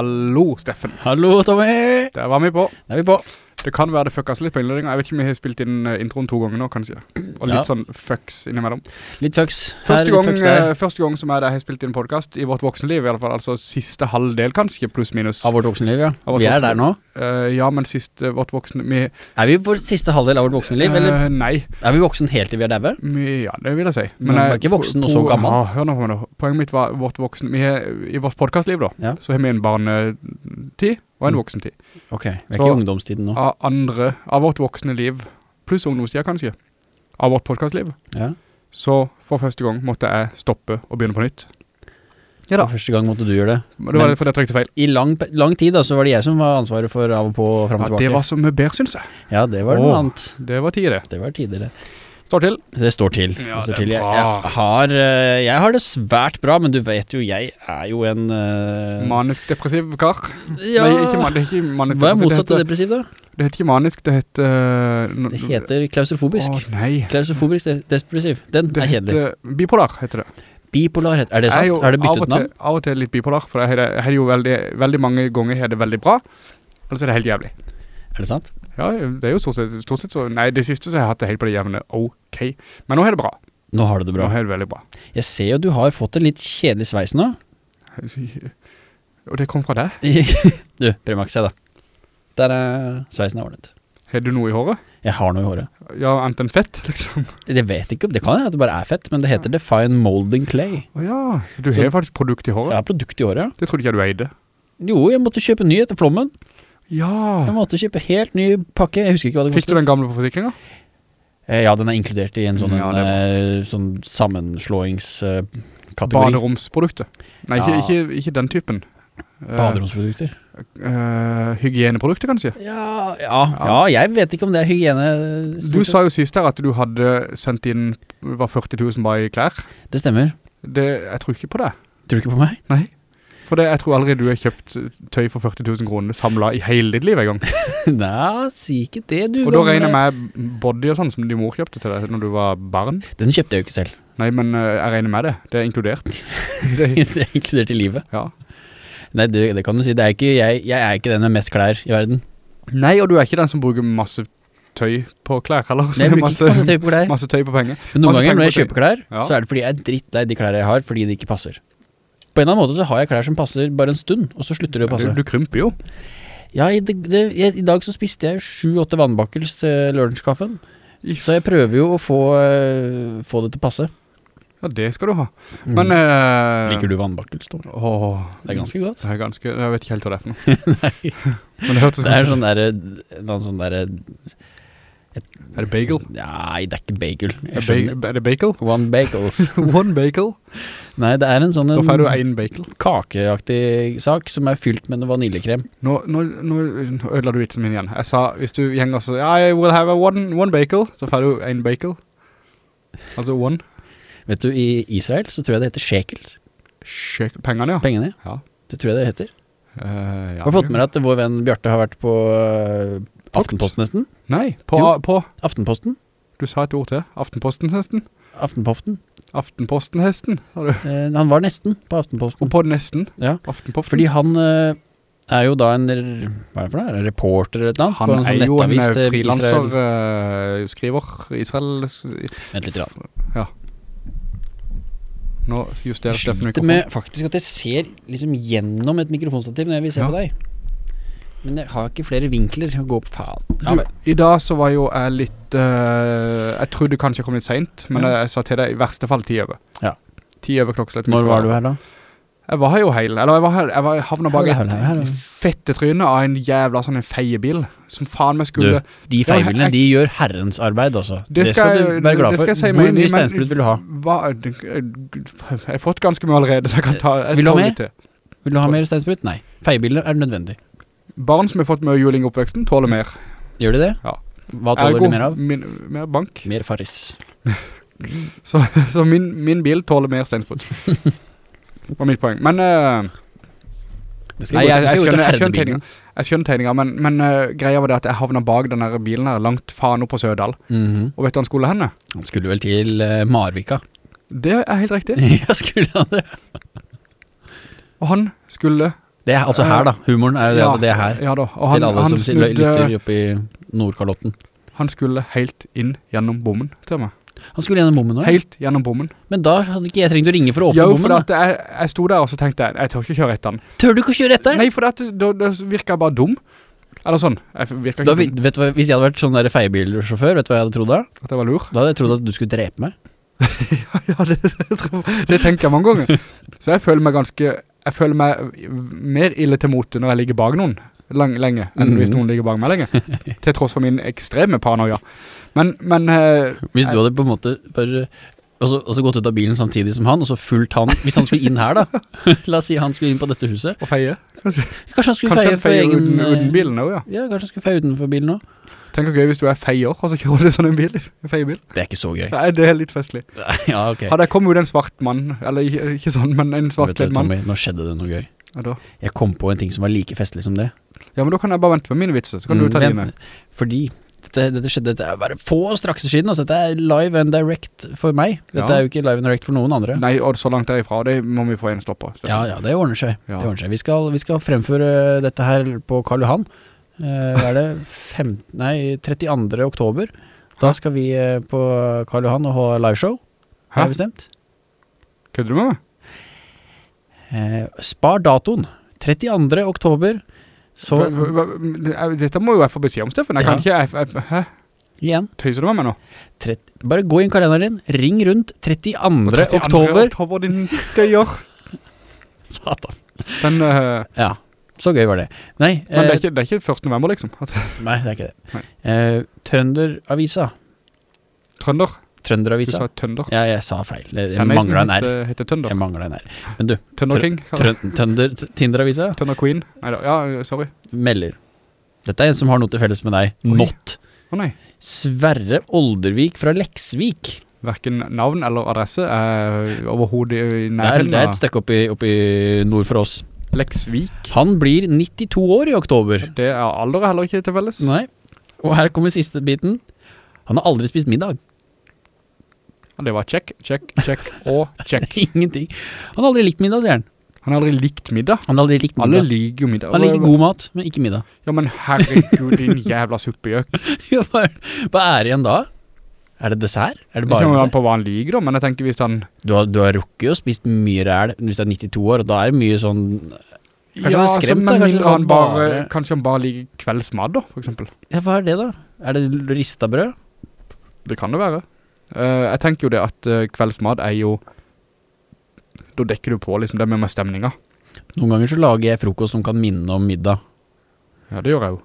Hallo, Steffen. Hallo, Tommy! Der var vi på. Der er vi på. Det kan være det fuckas litt på innledningen. Jeg vet ikke om vi har spilt inn eh, introen to ganger nå, kanskje. Og litt Ja. sånn fucks innimellom. Litt fucks. Første gang, fucks eh, første gang som jeg har spilt inn podcast i vårt voksenliv, i alle fall, altså siste halvdel kanskje, pluss minus. Av vårt voksenliv, ja. Vårt Vi er voksenliv. der nå. Uh, ja, men siste, vårt voksenliv... vi, Er vi på siste halvdel av vårt voksenliv, eller eh, nei, er vi voksen helt til vi er vi, ja, det vil jeg si. Men man er eh, ikke voksen og så gammel. Ja, hør nå på meg da. Poenget mitt var vårt voksen... vi er, i vårt podcastliv da, Ja. så har vi en barnetid og en Mm. voksentid. Ok, vi er Så- ikke i ungdomstiden nå. Av andre, av vårt voksne liv, pluss ungdomstida kanskje, av vårt podcastliv, Ja. så for første gang måtte jeg stoppe og begynne på nytt. Ja da. For første gang måtte du gjøre det. Det var det fordi jeg trykte feil. I lang, lang tid da, så var det jeg som var ansvaret for av og på og frem og Ja, tilbake. det var så mye bedre, synes jeg. Ja, det var noe annet. Det var tid det. Det var tidligere. Står til. Det står til. Ja, det står det er til. Jeg, jeg, har, eh, jeg har det svært bra, men du vet jo, jeg er jo en... Uh... Manisk depressiv kar. ja. Nei, ikke, man- ikke manisk Hva er motsatt til av depressiv da? Det heter ikke manisk, det heter... eh, no- Det heter klaustrofobisk. Å, nei. Klaustrofobisk de- depressiv. Den Det er kjedelig. Det heter bipolar, heter det. Bipolar, er det Jeg er sant? jo Har det byttet navn? Av og til litt bipolar, for jeg har jeg har jo veldig, veldig mange ganger har det veldig bra, eller så er det helt jævlig. Er det sant? Ja, det er jo stort sett, stort sett så, nei, det siste så har jeg hatt det helt på det jevne, ok. Men nå er det bra. Nå har du det bra. Nå er det veldig bra. Jeg ser jo du har fått en litt kjedelig sveis nå. Og det kom fra deg. du, prøv meg ikke se da. Der er sveisen er ordnet. Har du noe i håret? Jeg har noe i håret. Ja, annet enn fett, liksom. Jeg vet ikke det kan hende at det bare er fett, men det heter Define Molding Clay. Åja, så du Så- har faktisk produkt i håret? Jeg har produkt i håret, ja. Det trodde ikke jeg du eide. Jo, jeg måtte kjøpe ny etter flommen. Ja. Jeg måtte kjøpe helt ny pakke. Jeg husker ikke hva det kostet. Fikk du den gamle på forsikringen? Eh, Ja, den er inkludert i en sånn, Ja, en, eh, sånn sammenslåingskategori. Baderomsprodukter. Nei, ikke, Ja. ikke, ikke den typen. Eh, Baderomsprodukter. Eh, hygieneprodukter, kanskje? Ja, ja, ja, jeg vet ikke om det er hygiene. Du sa jo sist her at du hadde sendt inn var 40 000 bare i klær. Det stemmer. Det, jeg tror ikke på det. Tror du ikke på meg? Nei. For det, jeg tror aldri du har kjøpt tøy for 40 000 kroner samlet i hele ditt liv en gang. Nei, si ikke det, du. Og da regner jeg med body og sånn som din mor kjøpte til deg når du var barn. Den kjøpte jeg jo ikke selv. Nei, men eh, jeg regner med det. Det er inkludert. det, det er inkludert i livet. ja. Nei, det, det kan du si. Det er ikke, jeg, jeg er ikke den med mest klær i verden. Nei, og du er ikke den som bruker masse tøy på klær, heller. Nei, jeg bruker ikke masse tøy på klær. masse tøy på penger. Men noen masse ganger når jeg kjøper klær, Ja. så er det fordi jeg er drittlei de klær jeg har, fordi de ikke passer. På en eller annen måte så har jeg klær som passer bare en stund, og så slutter det å passe. Du, du krymper jo. Ja, i, det, det, jeg, i dag så spiste jeg sju-åtte vannbakkels til lunsjkaffen, så jeg prøver jo å få, øh, få det til å passe. Ja, det skal du ha. Mm. Men... uh, Liker du vannbakkelstål? Åh, Det er ganske godt. Det er ganske... Jeg vet ikke helt hva det er for noe. Nei. Men det hørtes Det er sånn der, noen sånn derre, Er det bagel? nei, det er ikke bagel. Er, ba er det bagel? One bagels. One bagel? Nei, det er en sånn Da får du en bagel. kakeaktig sak som er fylt med vaniljekrem. Nå, nå, nå ødela du vitsen min igjen. Jeg sa, hvis du gjenger så, I will have a one, one bagel, så får du en bagel. Altså one. Vet du, i Israel så tror jeg det heter shekel. Shekel pengene, ja. Pengene. Ja. Det tror jeg det heter. Uh, ja. Har du fått med deg at vår venn Bjarte har vært på uh, Aftenposten nesten? Nei, på, Jo. på, Aftenposten? du sa et ord til. Aftenposten nesten? Aftenpoften. Aftenposten hesten, har du. Uh, han var nesten på Aftenposten. Og på nesten. Ja, Aftenposten. fordi han er jo da en, hva er det for noe? Er reporter eller noe? han sånn er jo en eh, frilanser, eh, skriver, Israel. Vent litt grann. Nå justerer Steffen mikrofonen. med faktisk at jeg ser liksom gjennom et mikrofonstativ når jeg vil se Ja. på deg. Men jeg har ikke flere vinkler å gå på faen. Ja. I dag så var jo jeg litt uh, Jeg trodde kanskje jeg kom litt sent Men Ja. jeg sa til deg i verste fall ti over Ja. Ti over klokkeslett Når var du her da? Jeg var jo heil Eller jeg var, jeg var havnet bak et fette tryne Av en jævla sånn en feiebil Som faen meg skulle De feiebilene, de gjør herrens arbeid altså. Det skal du være glad for. si Hvor mye men- steinsprut vil du ha? hva, Jeg har fått ganske mye allerede Så jeg kan ta jeg Vil du ha mer? til. Vil du ha mer steinsprut? Nei. Feiebilene er nødvendig. Barn som har fått mye juling i oppveksten Tåler mer Gjør de det? Ja. Hva tåler Ergo, de mer av? min, Mer bank Mer faris. Så, så min, min bil tåler mer steinsprut Var mitt poeng Men Uh, Nei, jeg, jeg, jeg skjønner. Jeg skjønner tegninga, men, men uh, greia var det at jeg havna bak den bilen her, langt faen opp på Sødal. Mhm. Og vet du han skulle henne? Han skulle vel til uh, Marvika. Det er helt riktig. ja, skulle han det? Og han skulle Det er altså her da, humoren er Ja, det er her. Ja da, og han, til alle han, som snudde, lytter oppe i Nordkalotten. han skulle helt inn gjennom bommen til meg. Han skulle gjennom bommen nå. Helt gjennom bommen. men da hadde ikke jeg trengt å ringe for å åpne Jo, bommen. for at jeg, jeg sto der og så tenkte jeg, jeg tør ikke kjøre etter den. Tør du ikke kjøre etter? den? Nei, for det, da, da virker jeg bare dum. Eller sånn, jeg virker Da, ikke dum, vet du hva, hvis jeg hadde vært sånn der feiebilsjåfør, vet du hva jeg hadde trodd da? at jeg var lur. Da hadde jeg trodd at du skulle drepe meg. ja, det, det, tror- det tenker jeg mange ganger. Så jeg føler meg ganske, jeg føler meg mer ille til mote når jeg ligger bak noen lang, lenge, enn Mhm. hvis noen ligger bak meg lenge. til tross for min ekstreme paranoia. Men, men uh, Hvis du hadde på en måte bare og så, og så gått ut av bilen samtidig som han, og så fulgt han Hvis han skulle inn her, da. La oss si han skulle inn på dette huset. Og feie. Kanskje han skulle Kanskje feie feie egen uten, uten eh, bilen også, ja. Ja, kanskje han skulle feie utenfor bilen òg. Tenk hvor gøy hvis du er feier, og så kjører du sånn en bil, en feiebil. Det er ikke så gøy. Nei, det er litt festlig. ja, ok. Hadde jeg kommet ut en svart mann, eller ikke, sånn, men en Vet svartkledd du, mann. Tommy, nå skjedde det noe gøy. Ja, da. Jeg kom på en ting som var like festlig som det. ja, men da kan jeg bare vente med mine vitser, så kan du Mm, ta vent, dine. Fordi dette, dette skjedde Dette er bare få straks siden. Altså, dette er live and direct for meg. Dette Ja. er jo ikke live and direct for noen andre. Nei, og så langt derifra, det må vi få en stopp på. Ja, ja, det ordner seg. Ja. Det ordner seg. Vi, skal, vi skal fremføre dette her på Karl Johan. Eh, hva er det? Fem, nei, 32. oktober. Da skal vi eh, på Karl Johan og ha liveshow. Hæ? jeg bestemt. Kødder du med meg? Eh, spar datoen. 32. oktober. Så Dette må jo jeg få beskjed om, Steffen. Jeg kan ikke, jeg, jeg, hæ? igjen Tøyser du med meg nå? tret, Bare gå inn i kalenderen din. Ring rundt 32. 32. oktober. oktober, din skøyer. Satan. Den, uh, Ja, så gøy var det. Nei, men det eh, er, ikke, det er ikke 1. november, liksom. Nei det er ikke det. Eh, Trønderavisa. trønder. Du sa tønder. Ja, jeg sa feil. Jeg mangler jeg mangla en R. heter, tønder. Jeg mangla en R. Men du, Tønder King. Tønder, Tinderavisa Tønder Queen. Neida, ja, sorry. melder. Dette er en som har noe til felles med deg. Oi. Not. Å nei. Sverre Oldervik fra Leksvik. Hverken navn eller adresse er overhodet i Det er, nærheten det er et stykke opp i, opp i nord for oss. Leksvik. Han blir 92 år i oktober. Det er alder heller ikke til felles. Nei. Og her kommer siste biten. Han har aldri spist middag. Ja, Det var check, check, check og check. Ingenting. Han har aldri likt middag, sier han. Han har aldri likt middag. Han har aldri likt Alle middag. liker jo middag. Han liker god mat, men ikke middag. Ja, men herregud, din jævla suppegjøk. Ja, hva, hva er det igjen da? Er det dessert? Er det Det bare kommer jo an på hva han liker da, men jeg tenker hvis han... Du har, du har rukket og spist mye ræl hvis det er 92 år, og da er det mye sånn Kanskje han er altså, da? Kanskje det han bare, bare- kanskje han bare liker kveldsmad da, for eksempel. Ja, hva er det da? Er det ristabrød? Det kan det være. Eh, jeg tenker jo det at uh, kveldsmat er jo... Da dekker du på liksom det med med stemninga. Noen ganger så lager jeg frokost som kan minne om middag. Ja, det gjør jeg jo.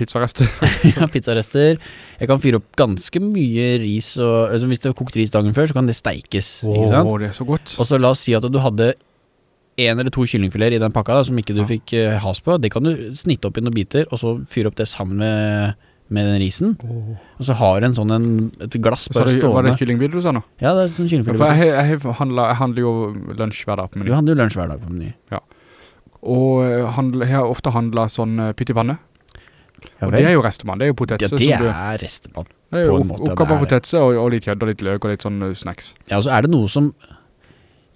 Pizzarester. ja, pizzarester. Jeg kan fyre opp ganske mye ris, og, altså hvis det har kokt ris dagen før, så kan det steikes, Åh? Åh, det er så godt. Og så la oss si at du hadde en eller to kyllingfiler i den pakka da, som ikke du Ja. fikk uh, has på. Det kan du snitte opp i noen biter, og så fyre opp det sammen med, med den risen. Og så har du en sånn en, et glass bare det, var stående. det kyllingbil du sa nå? Ja, det er sånn Ja, for jeg, jeg, handler, jeg handler jo lunsj hver dag på meny. Du handler jo lunsj hver dag på Meny. Ja. Og eh, handler, jeg har ofte handlet sånn pytt i vannet. Ja, Og det er jo restemann, det er jo potetse. ja, det som du, er restemann. det jo på en måte, det er på potetse og, og litt kjødd og litt løk og litt sånn eh, snacks. Ja, og så er det noe som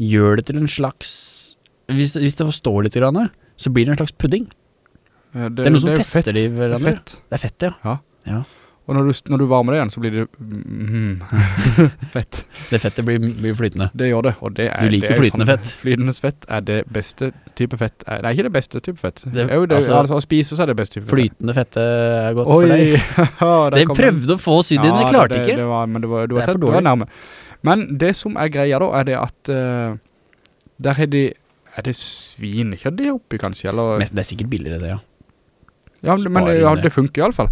gjør det til en slags Hvis det, hvis det forstår litt, grann, så blir det en slags pudding. Eh, Det er noe som fester fett. de hverandre. Fett. Det er fett, ja. Og når du, når du varmer det igjen, så blir det mm, fett. Det fettet blir, blir flytende. Det gjør det, det er Du liker det er flytende fett. Flytende fett er det beste type fett. Eh, Det er ikke det beste type fett. Det- Det, er jo det, altså- altså, å spise så er det beste type fett. Flytende fett er godt Oi, for deg. ja, Det prøvde å få sydd inn, Ja, det klarte det, ikke. Det var, men det var, du Det var, er tett, du var nærme. Men det som er greia da, er det at uh, der er de, er det svinekjødd de oppi kanskje, eller? Det er sikkert billigere det, ja. Ja, men, det, ja, det. det funker i alle fall.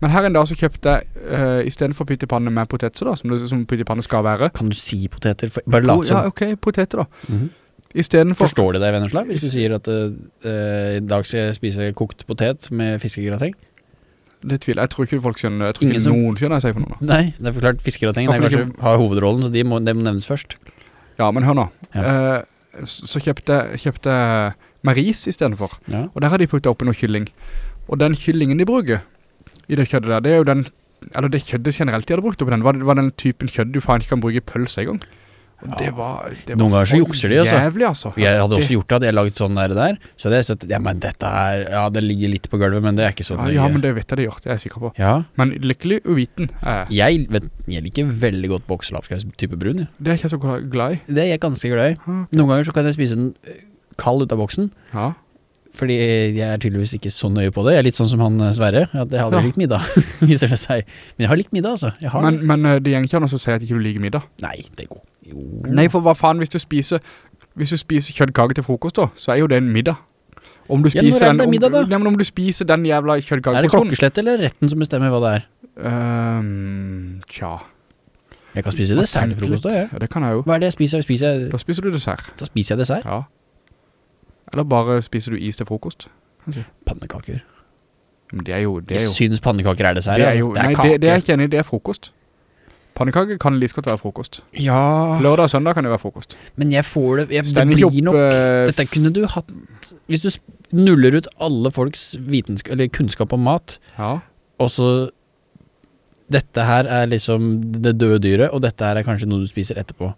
Men her en dag så kjøpte jeg, uh, i stedet for pyttipanne med poteter da, som, det, som pyttipanne skal være. Kan du si poteter? Bare lat Ja, ok, poteter da. Mhm. I stedet for, Forstår du det, Vennesla, Hvis du sier at eh, i dag skal jeg spise kokt potet med fiskegrateng? det tviler jeg, tror ikke folk skjønner, jeg tror Ingen ikke som- noen skjønner jeg sier for noe. Nei, det er forklart fiskegrateng, jeg har hovedrollen, så de må, det må nevnes først. Ja, men hør nå. Ja. Uh, så kjøpte, jeg maris i stedet for. Ja. Og der har de puttet opp noe kylling. Og den kyllingen de bruker i det kjøddet der, det er jo den, eller det kjøddet generelt de hadde brukt oppi den, var, var den typen kjødd du faen ikke kan bruke i pølse i gang. Og det var, det Noen ganger så jukser de, altså. Jævlig, altså. Jeg hadde Det- også gjort det, hadde jeg laget sånn der, der Så hadde jeg sett, ja, men dette her Ja, det ligger litt på gulvet, men det er ikke sånn ja, ja, men det vet jeg det gjort, det er jeg sikker på. Ja, Men lykkelig uviten Eh. jeg. jeg, vet, jeg liker veldig godt bokselapskaus-type brun, ja. Det er ikke jeg så glad- glad i. Det er jeg ganske glad i. Okay. Noen ganger så kan jeg spise den eh, kald ut av boksen, Ja. Fordi jeg er tydeligvis ikke så nøye på det. Jeg er litt sånn som han eh, Sverre, at jeg hadde Ja. likt middag, viser det seg. Men jeg har likt middag, altså. Har Men, men eh, det gjenger ikke an å si at ikke du liker middag. Nei, det går jo. Nei, for hva faen, hvis du spiser Hvis du spiser kjøttkake til frokost da, så er jo det en middag. Om du Ja, spiser er det om, middag da? ja, om du spiser den jævla Er det klokkeslett eller retten som bestemmer hva det er? Um, Tja Jeg kan spise dessert til frokost da, jeg. Ja, det kan jeg jo Hva er det jeg spiser? Spiser jeg, Da spiser du dessert da spiser jeg dessert. Ja Eller bare spiser du is til frokost Pannekaker. Men det er jo Det Jeg er jo, synes pannekaker er dessert. det er altså. jo det er Nei, kake. det, det er ikke enig Det er frokost Pannekaker kan like godt være frokost Ja, Lørdag og søndag kan det være frokost men jeg får det jeg, Det blir opp nok Dette kunne du hatt Hvis du nuller ut alle folks eller kunnskap om mat, Ja og så Dette her er liksom det døde dyret, og dette her er kanskje noe du spiser etterpå.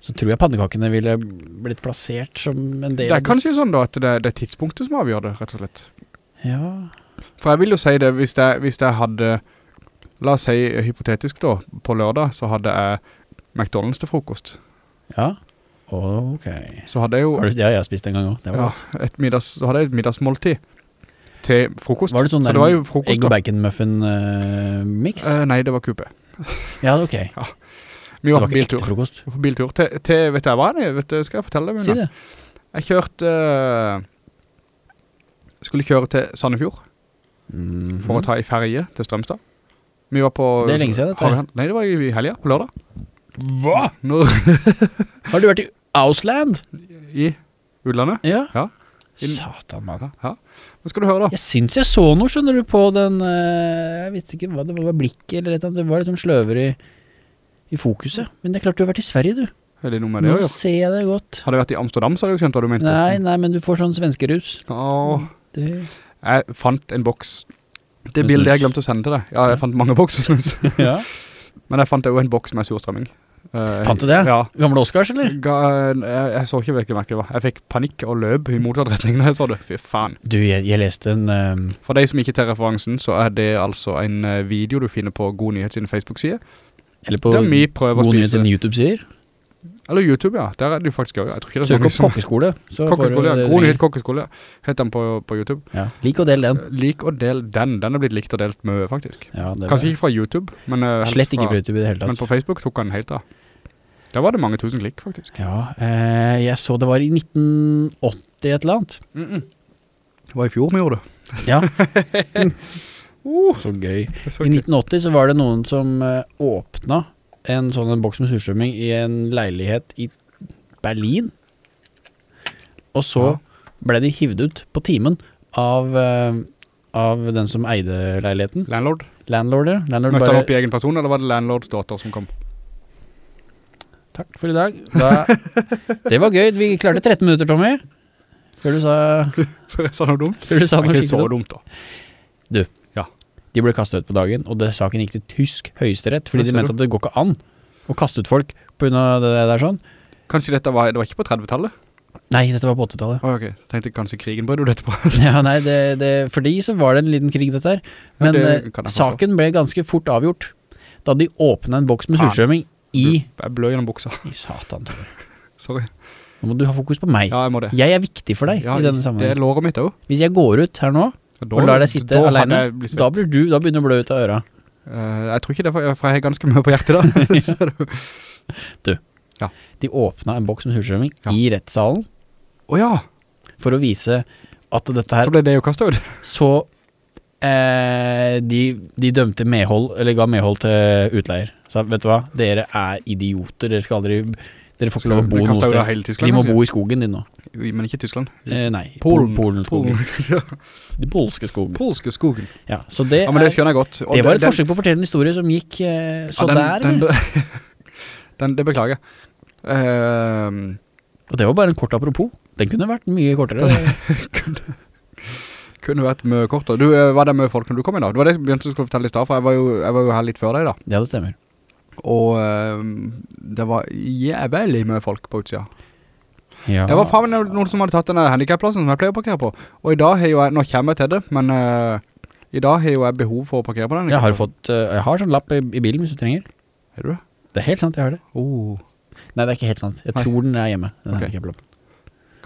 Så tror jeg pannekakene ville blitt plassert som en del Det er kanskje sånn da at det det er tidspunktet som avgjør det, rett og slett Ja. For jeg vil jo si det, hvis jeg, hvis jeg hadde, la oss si hypotetisk da, på lørdag, så hadde jeg McDonalds til frokost. Ja. Ok. Så hadde jeg jo Har du, ja, jeg har spist en gang også, Det var ja, godt. et middags, så hadde jeg et middagsmåltid til frokost. Var det sånn så der det var jo frokost Egg og bacon muffin uh, mix? Uh, nei, det var kupé. ja, ok. Vi Det var var på biltur. frokost. På biltur til, til, vet du hva det er? Vet du, skal jeg fortelle deg? Si det. Jeg kjørte, eh, skulle kjøre til Sandefjord Mhm. for å ta i ferie til Strømstad. Vi var på... Det er lenge siden dette. Nei, det var i helga, på lørdag. Hva? Har du vært i Ausland? I utlandet. Ja. Ja. Satan, mann. Ja. Nå skal du høre da. Jeg syns jeg så noe, skjønner du, på den eh, Jeg vet ikke hva det var, blikket eller et eller annet. Det var litt sånn sløver i, fokuset. Men det er klart du har vært i Sverige, du. Er det noe med det Nå ser jeg det godt. Hadde jeg vært i Amsterdam, så hadde jeg skjønt hva du mente. Nei, nei, men du får sånn svenskerus. Åh, Det, jeg fant en boks. Det Med bildet jeg glemte å sende til deg. Ja, jeg fant mange bokser snus. ja. Men jeg fant jo en boks med surstrømming. Uh, Fant du det? Ja. Gamle Oscars, eller? Ga, jeg, jeg så ikke virkelig merkelig var. Jeg fikk panikk og løp i motsatt retning når jeg så det. Fy faen. Du, jeg, jeg leste en eh, For deg som ikke tar referansen, så er det altså en eh, video du finner på God Nyhet sin Facebook-side. Eller på God nyhet sin YouTube sier. Eller YouTube, ja. Der er det jo faktisk også. Jeg tror ikke det er Søk opp som... kokkeskole. Kokkeskole, ja. God Nyhet. Kokkeskole. Heter den på, på YouTube. Ja. Lik og del den. Lik og del den. Den er blitt likt og delt mye, faktisk. Ja, det Kanskje ikke fra YouTube, men, eh, helst Slett ikke fra- YouTube i det hele tatt. Men på Facebook tok han helt av. Der var det mange tusen klikk, faktisk. Ja, eh, jeg så det var i 1980 et eller annet. Det var i fjor vi gjorde det. Ja. så gøy. Er så I gøy. 1980 så var det noen som eh, åpna en sånn en boks med surstrømming i en leilighet i Berlin. Og så Ja. ble de hivd ut på timen av, eh, av den som eide leiligheten. Landlord. Landlord, ja. Landlord Møtte han opp i egen person, eller var det landlords datter som kom? Takk for i dag. Da, det var gøy. Vi klarte 13 minutter, Tommy. Før du sa, Før jeg sa noe dumt. før du sa Det noe var ikke så dumt. da. da. De ble kastet ut på dagen, og det, saken gikk til tysk høyesterett, fordi de mente at det går ikke an å kaste ut folk av det der sånn. Kanskje dette var, det var ikke på 30-tallet? Nei, dette var på 80-tallet. Oh, ok. Tenkte kanskje krigen brød du dette på. Ja, nei, det, det, for de så var det en liten krig dette her. Ja, Men det eh, saken ble ganske fort avgjort da de åpnet en boks med surstrømming i... Jeg blør gjennom buksa. I satan. Sorry. Nå må du ha fokus på meg. Ja, jeg må det. Jeg er viktig for deg Ja, i denne sammenhengen. det er låret mitt også. Hvis jeg går ut her nå, Da- og lar deg sitte da alene, da, blir du, da begynner du å blø ut av øra. Uh, jeg tror ikke det, for, for jeg har ganske mye på hjertet da. Du, De åpna en boks med surstrømming Ja. i rettssalen Å ja, for å vise at dette her så ble det jo kastet ut. Så eh, de, de dømte medhold, eller ga medhold til utleier. Så vet du hva, dere er idioter, dere skal aldri Dere får ikke lov å bo noe sted. hele Tyskland. De må bo i skogen din nå. Men ikke i Tyskland. Eh, nei, Polen. Polen, skogen. ja, De polske skogen. polske skogen. Ja, så det, Ja, men det er, skjønner jeg godt. Og det var et den- forsøk på å fortelle en historie som gikk eh, så ja, den, der, den, den, det beklager jeg. Uh, Og det var bare en kort apropos. Den kunne vært mye kortere. kunne vært mye kortere. Du, eh, var det mye folk når du kom i da? Det var det jeg begynte å fortelle i sted, for jeg var, jo, jeg var jo her litt før deg da. Ja, det stemmer. Og eh, det var jævlig mye folk på utsida. Ja. Det var faen noen som hadde tatt denne handicapplassen som jeg pleier å parkere på. Og i dag har jo jeg, nå kommer jeg til det, men uh, i dag har jo jeg behov for å parkere på den. Jeg har fått uh, Jeg har sånn lapp i, i bilen hvis du trenger. Er du det? Det er helt sant, jeg har det. Oh. Nei, det er ikke helt sant. Jeg Nei. tror den er hjemme. Den okay. handicapplappen.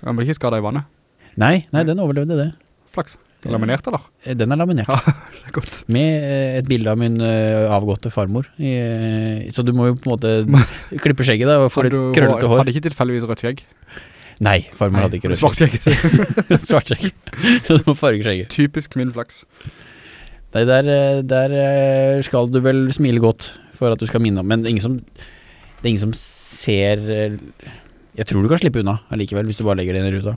Kan blir ikke skadet i vannet. Nei, nei, den overlevde det. Flaks. Laminert, eller? Eh, Den er laminert. Ja, det er godt. Med eh, et bilde av min eh, avgåtte farmor. Eh, så du må jo på en måte klippe skjegget da, og få litt krøllete hår. Hadde ikke tilfeldigvis rødt skjegg. Nei, farmor hadde ikke rødt Svart skjegg. skjegg. Svart skjegg. så du må farge skjegget. Typisk min flaks. Nei, der, eh, der eh, skal du vel smile godt for at du skal minne om, men det er ingen som, det er ingen som ser eh, Jeg tror du kan slippe unna allikevel, hvis du bare legger det inn i ruta.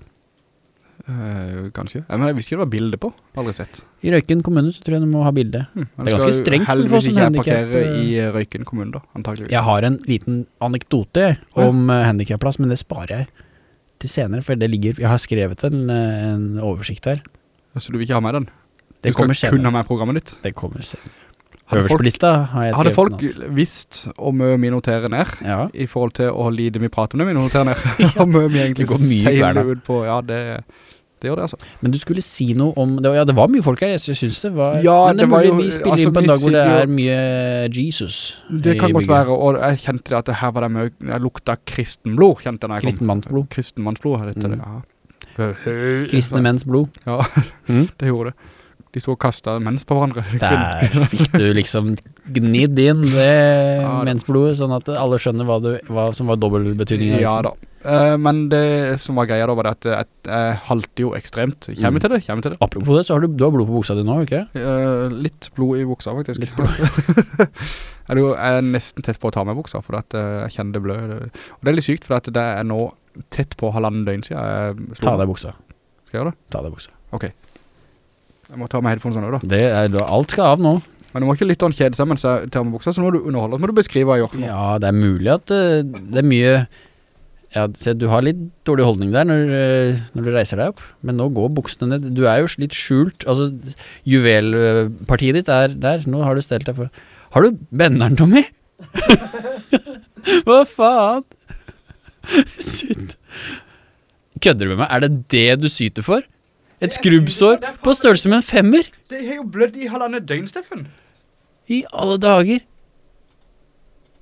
Eh, kanskje. Ja, men jeg visste ikke det var bilde på. Aldri sett. I Røyken kommune så tror jeg du må ha bilde. Hmm. Det er ganske strengt for folk Heldigvis som ikke jeg handicap, parkerer eh. i eh, Røyken kommune da, antageligvis. Jeg har en liten anekdote om Ja. om uh, handicapplass, men det sparer jeg til senere, for det ligger Jeg har skrevet en, eh, en oversikt her. Så du vil ikke ha med den? Det du kommer skal kun ha med programmet ditt. Det kommer senere. Hadde folk, hadde folk visst om vi noterer ned, Ja. i forhold til å lide vi prater om det vi noterer ned, mye vi egentlig Det går mye ut på, ja, det, det gjør det altså. Men du skulle si noe om det var, Ja, det var mye folk her. Jeg synes syns det var Ja, Men det, det var jo- vi spiller altså, inn på en dag hvor det er mye Jesus. Det kan godt være, og jeg kjente det at her var det mye, jeg lukta kristenblod, kjente jeg når jeg. Kristenmannsblod. Kristenmannsblod, heter det, Mm. ja. Kristne menns blod. Ja, Mm. det gjorde det. De stod og kastet mens på hverandre. Der fikk du liksom gnidd inn det Ja, mensblodet, sånn at alle skjønner hva, du, hva som var dobbeltbetydningen. av Ja da. Eh, men det som var greia da var det at jeg, jeg halte jo ekstremt. Kjem Mm. vi til det? Kjem vi til det? Apropos det, så har du, du har blod på buksa di nå, ikke? Eh, litt blod i buksa faktisk. Litt blod. jeg er nesten tett på å ta med buksa, for at eh, jeg kjenner det blø. Og det er litt sykt, for at det er nå tett på halvannen døgn siden jeg slår. Ta deg buksa. Skal jeg gjøre det? Ta deg buksa. Ok. Jeg må ta med headphones nå da. Det er, alt skal av nå. Men du må ikke lytte og kjede seg mens jeg tar med buksa, så må du underholde. Så må du beskrive hva jeg gjør. Ja, det er mulig at uh, det er mye ja, se, du har litt dårlig holdning der når, eh, når du reiser deg opp, men nå går buksene ned. Du er jo litt skjult. Altså, juvelpartiet ditt er der. Nå har du stelt deg for Har du benneren, Tommy? Hva faen? Synd. Kødder du med meg? Er det det du syter for? Et skrubbsår på størrelse med en femmer? Det har jo blødd i halvandet døgn, Steffen. I alle dager.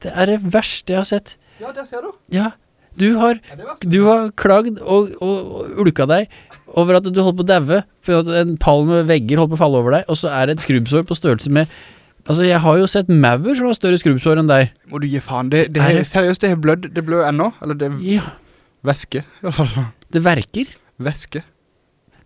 Det er det verste jeg har sett. Ja, der ser du. Ja, du har, du har klagd og, og, og ulka deg over at du holdt på å daue, for at en pall med vegger holdt på å falle over deg, og så er det et skrubbsår på størrelse med Altså, jeg har jo sett maur som har større skrubbsår enn deg. Må du gi faen. Det, det, Er seriøst, det har blødd. Det blør ennå. Eller det Ja, væske. det verker. Væske.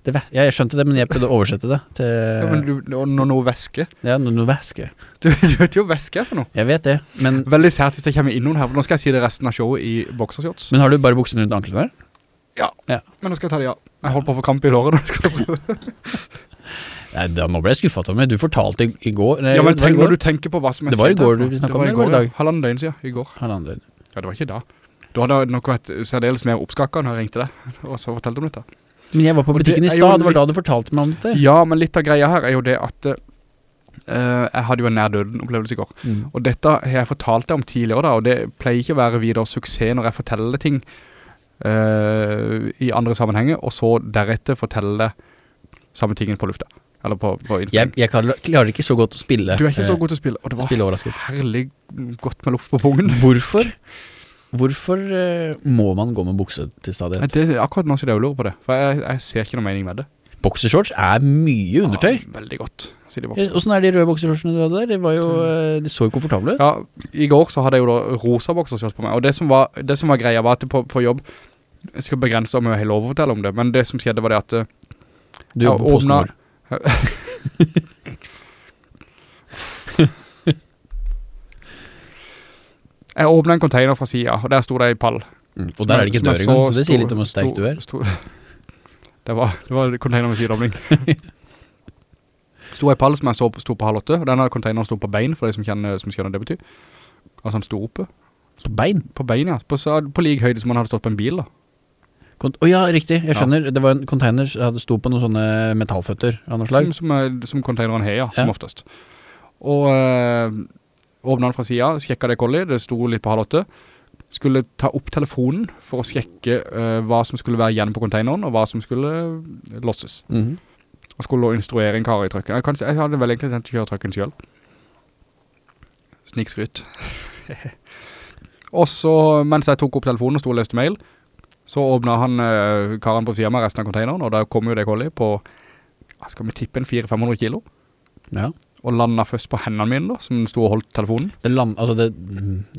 Det jeg skjønte det, men jeg prøvde å oversette det til Ja, men du, når noe væske. Ja, no, noe væske. Du, du vet jo hva væske er for noe. Jeg vet det, men, Veldig sært hvis det kommer inn noen her, for nå skal jeg si det resten av showet i boxershorts. men har du bare buksene rundt anklene der? Ja, Ja. men nå skal jeg ta det, ja. Jeg holder på å få kamp i låret. Nei, da, nå ble jeg skuffet, Tommy. Du fortalte i, i går nei, Ja, men det tenk, når du tenker på hva som er Det var i går du snakket om det, var i dag Halvannen døgn siden, i går. Halvannen døgn. Ja, det var ikke da. Du hadde nok vært særdeles mer oppskakket når jeg ringte deg, og så fortalte om dette. Men jeg var på butikken i stad, det var da du fortalte meg om det. Ja, men litt av greia her er jo det at uh, jeg hadde jo en nærdøden opplevelse i går. Mm. Og dette har jeg fortalt deg om tidligere da, og det pleier ikke å være videre suksess når jeg forteller ting uh, i andre sammenhenger, og så deretter forteller samme tingen på lufta. Eller på, på Jeg, jeg kan- klarer ikke så godt å spille. Du er ikke så eh, god til å spille, og det var herlig godt med luft på pungen. Hvorfor? Hvorfor eh, må man gå med bukse til stadighet? Det akkurat nå skal jeg lurer på det, for jeg, jeg ser ikke noe mening med det. Boxershorts er mye undertøy. Ja, veldig godt, de Eh. Hvordan er de røde bokseshortsene du hadde der? De, jo, eh, de så jo komfortable ut. Ja, i går så hadde jeg jo da rosa boksershorts på meg, og det som var, det som var greia var at på, på jobb, jeg skal begrense om jeg har lov å fortelle om det, men det som skjedde var det at Du jobber på PostNord. jeg åpnet en container fra siden, og der stod det en pall. Mm. Og der er det ikke dør engang, så så det sier litt om hvor sterk du er. Stor, det var, det var container med sidobling. stod en pall som jeg så på, sto på halv åtte, og denne containeren stod på bein, for de som kjenner, som skjønner det betyr. Altså han stod oppe. På bein? På bein, ja. På, på lik høyde som han hadde stått på en bil da. Å ja, riktig. Jeg Ja. skjønner. Det var en container som hadde sto på noen sånne metallføtter av noe slag. Som, som, er- som containeren har, ja, som Ja. oftest. Og, eh, åpnet den fra siden, sjekket det kolli, det sto litt på halv åtte. Skulle ta opp telefonen for å sjekke uh, hva som skulle være igjen på konteineren, og hva som skulle losses. losses. -hmm. Og skulle instruere en kar i trøkken. Jeg, kan, jeg hadde vel egentlig tenkt å kjøre trøkken selv. Snikskryt. og så, mens jeg tok opp telefonen og stod og leste mail, så åpnet han uh, karen på siden med resten av konteineren, og da kom jo det kolli på, skal vi tippe en 400-500 kilo, Ja. Og landet først på hendene mine da, som sto og holdt telefonen. Det land, altså det,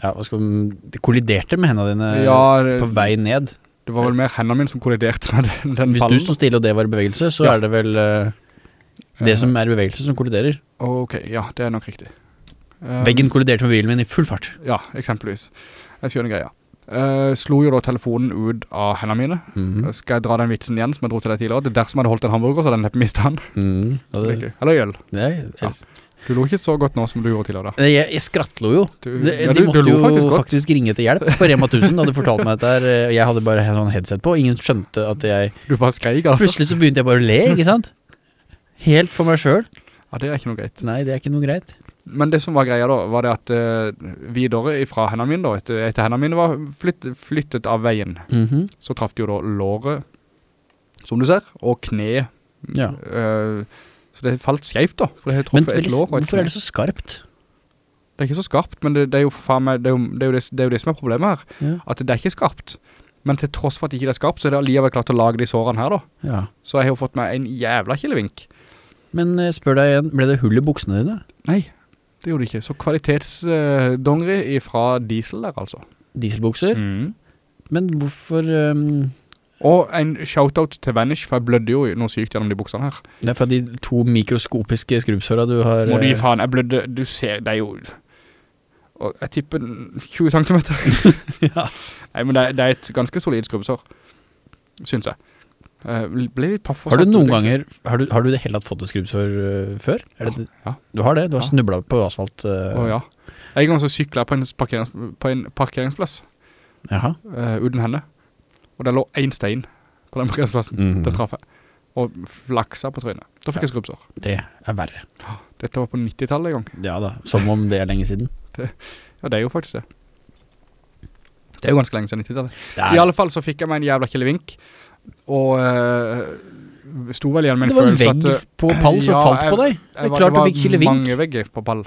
ja, man, det kolliderte med hendene dine ja, det, på vei ned. det var vel mer hendene mine som kolliderte med den, den Hvis fallen. du står stille og det var i bevegelse, så Ja. er det vel uh, det som er i bevegelse som kolliderer. Ok, ja, det er nok riktig. Eh, Veggen kolliderte med bilen min i full fart. Ja, eksempelvis. Jeg skjønner greia. Eh, slo jo da telefonen ut av hendene mine. Mhm. Skal jeg dra den vitsen igjen som jeg dro til deg tidligere? Det er dersom jeg hadde holdt en hamburger, så hadde jeg mistet den. mm. Det- Eller øl. Nei, Ja. Du lo ikke så godt nå som du gjorde tidligere da. Jeg, jeg skrattlo jo. Du, De, ja, de måtte du jo faktisk, faktisk ringe til hjelp på Rema 1000 da du fortalte meg dette her. Eh, Jeg hadde bare en sånn headset på, ingen skjønte at jeg Du bare skreik altså. Plutselig så begynte jeg bare å le, ikke sant? Helt for meg selv Ja, det er ikke noe greit. Nei, det er ikke noe greit. Men det som var greia da, var det at uh, videre fra hendene mine da, etter, etter hendene mine var flytt, flyttet av veien, Mhm. så traff de jo da låret, som du ser, og kne. Ja. Uh, så det falt skjevt da, for det har truffet et lår og et hvorfor er det så skarpt? Det er ikke så skarpt, men det, det er jo meg, det er jo er jo det, det, er jo det som er problemet her. Ja. At det er ikke skarpt. Men til tross for at det ikke er skarpt, så er det alligevel klart å lage de sårene her da. ja. Så jeg har jo fått meg en jævla kilevink. Men eh, spør deg igjen, ble det hull i buksene dine? Nei, det gjorde de ikke. Så kvalitetsdongeri fra diesel der altså. Dieselbukser? Mm. Men hvorfor Um Og en shoutout til Vanish, for jeg blødde jo noe sykt gjennom de buksene her. Det er fra de to mikroskopiske skrubbsåra du har Må du gi eh, faen, jeg blødde, du ser, det er jo... Og jeg tipper 20 centimeter. Ja. Nei, men det det er et ganske solid skrubbsår, synes jeg. Eh, ble litt paff Har du noen ganger Har du, har du det hele tatt fått et skrubbsår eh, før? Er det, Ja. Du har det? Du har Ja. snubla på asfalt? Å uh... oh, ja. En gang så syklet jeg på en, parkerings, på en parkeringsplass Jaha. Uh, uten henne. Og det lå en stein på den parkeringsplassen. Mhm. Den traff jeg. Og flaksa på trynet. Da fikk jeg skrubbsår. Det er verre. Dette var på 90-tallet en gang. Ja da, som om det er lenge siden. Ja, det er jo faktisk det. Det er jo ganske lenge siden 90-tallet. I alle fall så fikk jeg meg en jævla killevink, og uh, sto vel igjen med en følelse det var en vegg eh, på pall som ja, falt på deg. Det er klart du var fikk vink. mange vegger på pall.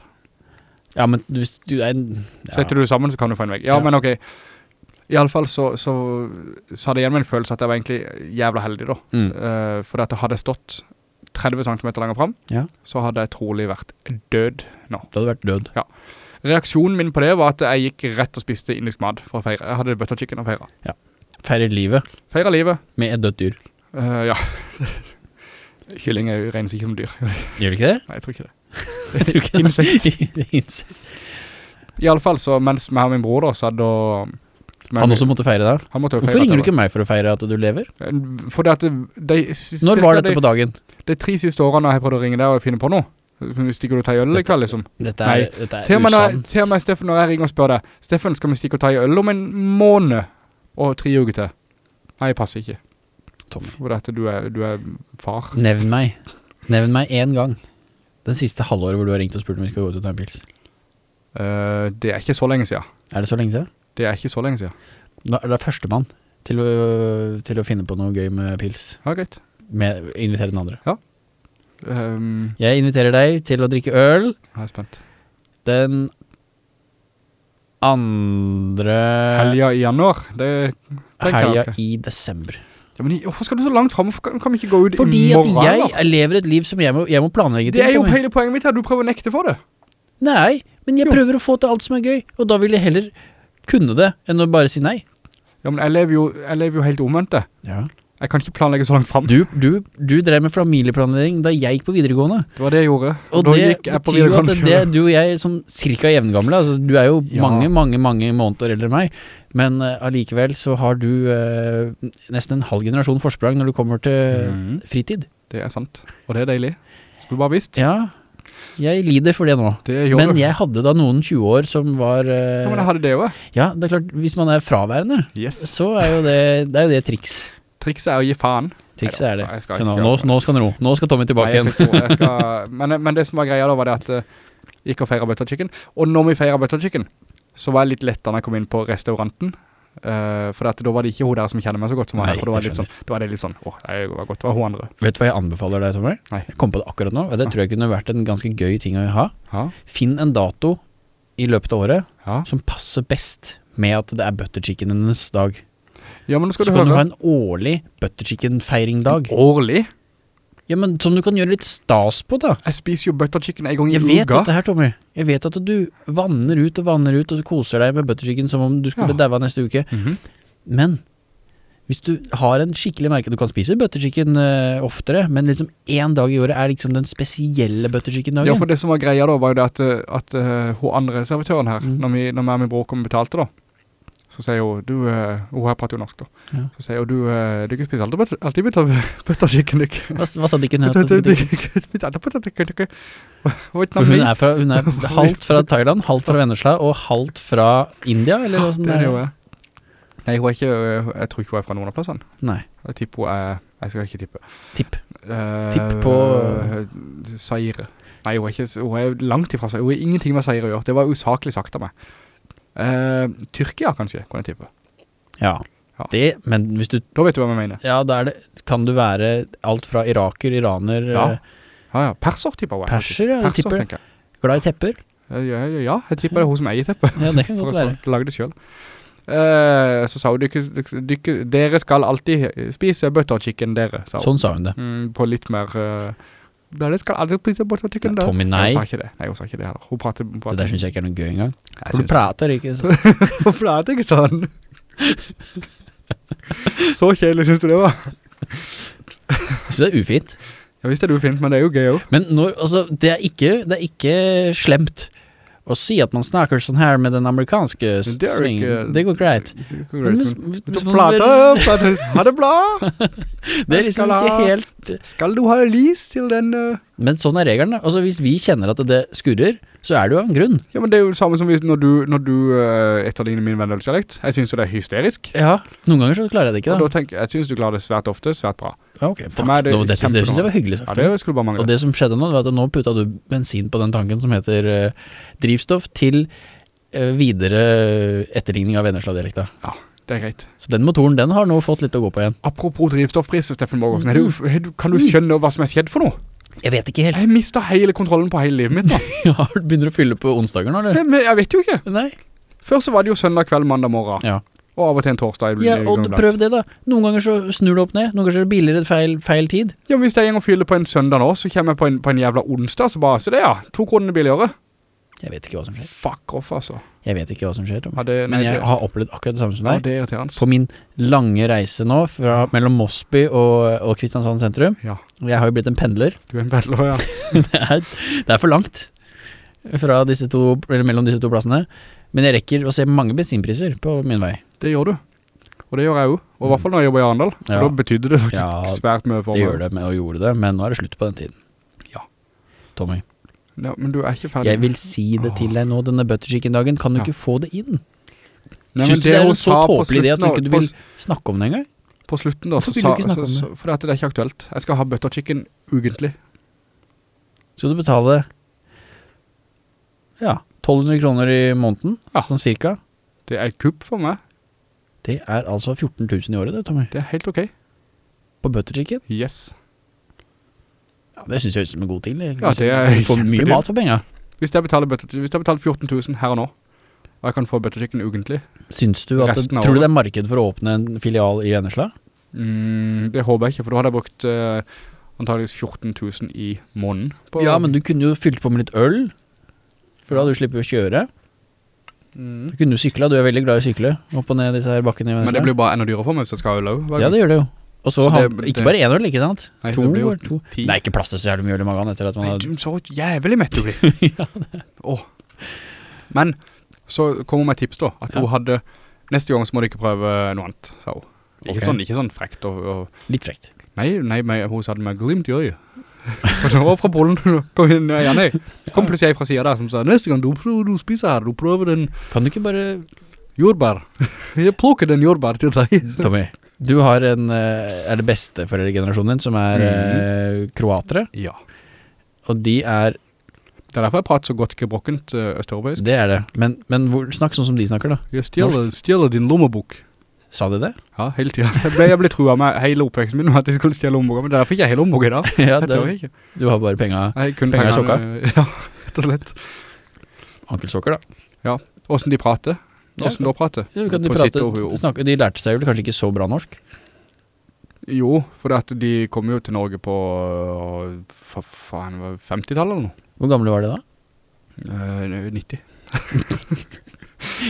Ja, men hvis du er en ja. Setter du det sammen så kan du få en vegg. Ja, Ja. men ok. I alle fall så, så, så hadde jeg igjen med en følelse at jeg var egentlig jævla heldig da. Mm. Uh, for at jeg hadde stått 30 cm lenger frem, Ja. så hadde jeg trolig vært død nå. Du hadde vært død. Ja. Reaksjonen min på det var at jeg gikk rett og spiste indisk mat for å feire. Jeg hadde butter chicken å feire. Feirer livet Feirer livet. med et dødt dyr. Uh, ja. Kylling er jo regnes ikke som dyr. Gjør det ikke det? Nei, jeg tror ikke det. Jeg tror ikke det. Insekt. Insekt. I alle fall så, mens meg og min bror da, så hadde og... Han også måtte feire det. han måtte jo Hvorfor feire ringer du ikke meg for å feire at du lever? det var- For det at de, Når var dette de, på dagen? De tre siste årene har jeg prøvd å ringe deg og finne på noe. Stikker du og tar øl i kveld, liksom? Dette Nei. er, dette Til er usant. til og med Steffen, når jeg ringer og spør deg, Steffen, skal vi stikke og ta øl om en måned og tre uker til? Nei, jeg passer ikke. Tommy. For dette, du er, du er far. Nevn meg. Nevn meg en gang. Den siste halvåret hvor du har ringt og spurt om vi skal gå ut og ta en pils. Uh, det er ikke så lenge siden. Er det så lenge siden? Det er ikke så lenge siden. Da er det førstemann til, å, til å finne på noe gøy med pils. Ja, greit. Med, invitere den andre. Um, Jeg inviterer deg til å drikke øl jeg er spent. den andre Helga i januar, det helga i desember. Ja, men hvorfor skal du så langt frem? Hvorfor kan, vi ikke gå ut Fordi i at morgen? jeg eller? lever et liv som jeg må, jeg må planlegge Det er jo hele poenget mitt her, du prøver å nekte for det. Nei, men jeg Jo. prøver å få til alt som er gøy, og da vil jeg heller kunne det enn å bare si nei. Ja, men jeg lever jo, jeg lever jo helt omvendt det. Ja. Jeg kan ikke planlegge så langt frem. Du, du, du drev med familieplanlegging da jeg gikk på videregående. Det var det jeg gjorde. Og da det gikk jeg på videregående det, det, du og jeg sånn cirka jevngamle, altså du er jo Ja. mange, mange, mange måneder eldre enn meg, men eh, allikevel så har du uh, nesten en halv generasjon forsprang når du kommer til mm. fritid. Det er sant. Og det er deilig. Skulle bare visst. Ja, jeg lider for det nå. Det Men jeg hadde da noen 20 år som var uh, Ja, men jeg hadde det jo. Ja, det er klart, hvis man er fraværende, Yes. så er jo det, det er jo det triks. Trikset er å gi faen. Trikset er det. jeg Så nå, nå, nå skal han ro. Nå skal Tommy tilbake igjen. skal skal, men, men det som var greia da var det at eh, gikk og feiret butter chicken. Og når vi feiret butter chicken, så var jeg litt lettere når jeg kom inn på restauranten. Uh, for da var det ikke hun der som kjenner meg så godt som Nei, da var, jeg det sånn, da var det litt sånn, åh, det var godt, det var hun andre. Vet du hva jeg anbefaler deg, Tommy? Nei. Jeg kom på det akkurat nå, og det tror jeg kunne vært en ganske gøy ting å ha. Ha? Finn en dato i løpet av året ha? som passer best med at det er butter chickenenes dag. Ja, men nå skal Så du kan du ha en årlig butter chicken-feiring-dag. Årlig? Ja, men som du kan gjøre litt stas på, da. Jeg spiser jo butter chicken en gang i Jeg vet uka. dette her, Tommy. Jeg vet at du vanner ut og vanner ut og koser deg med butter chicken som om du skulle Ja. daua neste uke. Mhm. Men hvis du har en skikkelig merke Du kan spise butter chicken eh, oftere, men liksom én dag i året er liksom den spesielle butter chicken-dagen. Ja, for det som var greia da, var jo det at, eh, at uh, hun andre servitøren her, Mm. når, vi, når vi og kom og betalte da, så sier hun, du, uh, hun her prater jo norsk da, Ja. så sier hun, du, uh, du kan spise alltid, alltid butter, butter chicken, ikke? Hva, hva sa de her? For hun er, fra, hun er halvt fra Thailand, halvt fra Vennesla og halvt fra India, eller noe sånt? Det er det jo, er. Nei, hun er ikke, jeg tror ikke hun er fra noen av plassene. Nei. Jeg tipper hun er, jeg skal ikke tippe. Tipp. Uh, Tipp på- Seire. Zaire. Nei, hun er, ikke, hun er langt ifra Zaire. Hun har ingenting med Seire å gjøre. Det var usaklig sagt av meg. Eh, Tyrkia kanskje, kan jeg tippe. Ja. Ja. Det, men hvis du Da vet du hva jeg mener. Ja, da er det Kan du være alt fra iraker, iraner, Ja. eh, Ja, ja. Perser tipper er. Perser, ja, Perser, tipper. jeg. glad i tepper? Ja, ja, jeg tipper det er hun som eier teppet. Ja, det kan godt være være. å Lage det selv. Eh, så sa hun, «Dykke- dykke- dykke- dere skal alltid spise butter chicken, dere, sa hun. Sånn sa hun det. Mm, på litt mer uh, Dere skal aldri spise butter chicken Ja. Tommy, nei. Hun sa ikke det. Nei, hun sa ikke det heller. Hun prater, hun Det der synes jeg ikke er noe gøy engang. Jeg du prater ikke sånn. Hun prater ikke sånn. Så kjedelig synes du det var? Jeg synes det er ufint. Ja, visst er det er ufint, men det er jo gøy også. Men når, altså, det er ikke Det er ikke slemt å si at man snakker sånn her med den amerikanske s- Det går greit. Ha det bra. Det er liksom ikke helt Skal du ha lis til den? uh? Men sånn er reglene. Altså Hvis vi kjenner at det skurrer, så er det jo av en grunn. Ja, men det er jo det samme som hvis når du, når du uh, etterligner min Vendel-dialekt. Jeg synes jo det er hysterisk. Ja, Noen ganger så klarer jeg det ikke, Og da. da tenker jeg, jeg synes du klarer det svært ofte, svært bra. Ja, ok, er det Nå, dette, det synes jeg var hyggelig sagt. Ja, det skulle bare mangle. Og det som skjedde nå, var at nå putta du bensin på den tanken som heter uh, drivstoff til uh, videre etterligning av Vennesla-dialekta. Det er greit. Så den motoren den har nå fått litt å gå på igjen. Apropos drivstoffpriser, Steffen Borgersen. er Mm. Kan du skjønne hva som er skjedd for noe? Jeg vet ikke helt. Jeg mistet hele kontrollen på hele livet mitt nå. Ja, du begynner å fylle på onsdager nå, eller? Men jeg vet jo ikke. Nei. Før så var det jo søndag kveld, mandag morgen. Ja. Og av og til en torsdag. ja, og prøv det, da. Noen ganger så snur du opp ned. Noen ganger så er det billigere feil, feil tid. Ja, hvis jeg går og fyller på en søndag nå, så kommer jeg på en, på en jævla onsdag, så bare, så det ja, to kroner billigere. Jeg vet ikke hva som skjer. Fuck off, altså. Jeg vet ikke hva som skjer, Tom. Ja, det, Men jeg det- har opplevd akkurat det samme som ja, det. På min lange reise nå fra, mellom Mosby og, og Kristiansand sentrum. Ja, Jeg har jo blitt en pendler. du er en pendler, ja. det, er, det er for langt fra disse to, eller mellom disse to plassene. Men jeg rekker å se mange bensinpriser på min vei. Det gjør du. Og det gjør jeg jo. Og i hvert fall når jeg jobber i Arendal. Ja. da betydde det faktisk svært mye for Det gjør det, med, og gjorde det, men nå er det slutt på den tiden. Ja. Tommy, Ja, men du er ikke ferdig. jeg vil si det til deg nå, denne butter chicken-dagen. Kan du Ja. ikke få det inn? Nei, men Syns du det er en så tåpelig idé at du ikke du vil snakke om det engang? På slutten da, så sa, ikke snakke om det for det er ikke aktuelt. Jeg skal ha butter chicken ugentlig. Skal du betale ja, 1200 kroner i måneden, Ja. sånn cirka. Det er et kupp for meg. Det er altså 14 000 i året det, Tommy. Det er helt ok. På butter chicken. Yes. Ja, det synes jeg er ut som en god ting. det. Ja, det er Du får mye mat for penger. Hvis jeg betaler, hvis jeg betaler 14 000 her og nå, og jeg kan få butter chicken ugentlig, Synes du at det, Tror du det er marked for å åpne en filial i Vennesla? mm, det håper jeg ikke, for da hadde jeg brukt uh, antageligvis 14 000 i måneden. Ja, men du kunne jo fylt på med litt øl. For da hadde du slippet å kjøre. Mm. Du kunne jo sykle, du er veldig glad i å sykle opp og ned disse her bakkene i Vennesla. Men det blir bare enda dyrere for meg, så jeg skal ha øl også. Ja, det gjør det jo. Og så, Så han, det- ikke bare én øl, ikke sant? Nei, to, det to. Det er ikke plass til så jævlig mye øl i magen etter at man har så jævlig mett du blir. Åh. Men, så kom hun med tips da, at Ja. hun hadde, neste gang så må du ikke prøve noe annet, sa hun. Ikke, okay. sånn, ikke sånn frekt og, og Litt frekt. Nei, nei, men hun sa det med glimt i øyet. For det var fra bollen Kom inn, ja, nei. Det kom plutselig jeg fra siden der som sa, neste gang du, du spiser her, du prøver den Kan du ikke bare jordbær. Jeg plukker den jordbær til deg. Tommy, du har en eh, Er det besteforeldregenerasjonen din som er mm. eh, kroatere? Ja. Og de er Det er derfor jeg prater så godt gebrokkent uh, østeuropeisk. Det er det. Men, men hvor, snakk sånn som de snakker, da. Jeg stjeler, stjeler din lommebok. Sa de det? Ja, hele tiden. Jeg ble, jeg ble trua med hele oppveksten min om at jeg skulle stjele lommeboka, men derfor ikke jeg hele lommeboka i dag. ja, Jeg det, ikke. du har bare Jeg Penger i sokka? Ja, rett og slett. ankelsokker, da. Ja. Hvordan de prater. Ja, da prater. Ja, kan de, prate, snakke, de lærte seg jo kanskje ikke så bra norsk? Jo, for de kom jo til Norge på øh, fa faen, 50-tallet eller noe. Hvor gamle var de da? Eh, 90.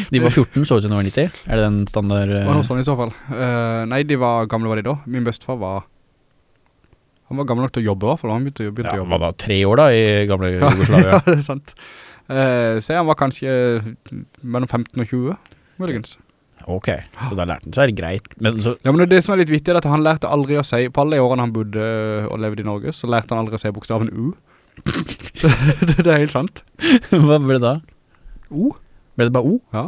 De var 14, så ut som de var 90. Er det den standard Det var noe sånn i så fall. Eh, nei, de var gamle var de da. Min bestefar var Han var gammel nok til å jobbe i hvert fall. Han begynte, begynte ja, å jobbe. da? Tre år da i gamle Jugoslavia? ja, det er sant. Eh, så han var kanskje mellom 15 og 20, muligens. Ok, så da lærte han seg greit. Men så, Ja, men det som er litt vittig er at han lærte aldri å si, på alle de årene han bodde og levde i Norge, så lærte han aldri å si bokstaven U. det, det er helt sant. hva ble det da? O? Ble det bare O? Ja.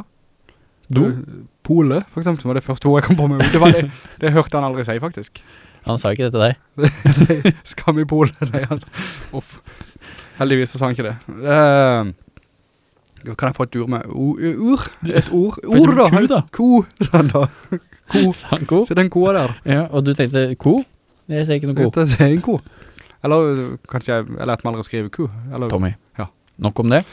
Do? Eh, Pole, for eksempel, som var det første ordet jeg kom på med. Det, var det, det hørte han aldri si, faktisk. Han sa ikke det til deg. Skam i? Nei, uff. Heldigvis så sa han ikke det. Uh, kan jeg få et ur med o, ur? Et ord? Ord da? ku, da. Ko, sa han da. Ko. Sa han ko? Se den koa der. Ja, og du tenkte ko? Jeg ser ikke noen ko. Jeg ser en ko. Eller kanskje jeg, jeg lærte meg aldri å skrive ku. Eller, Tommy, Ja. nok om det.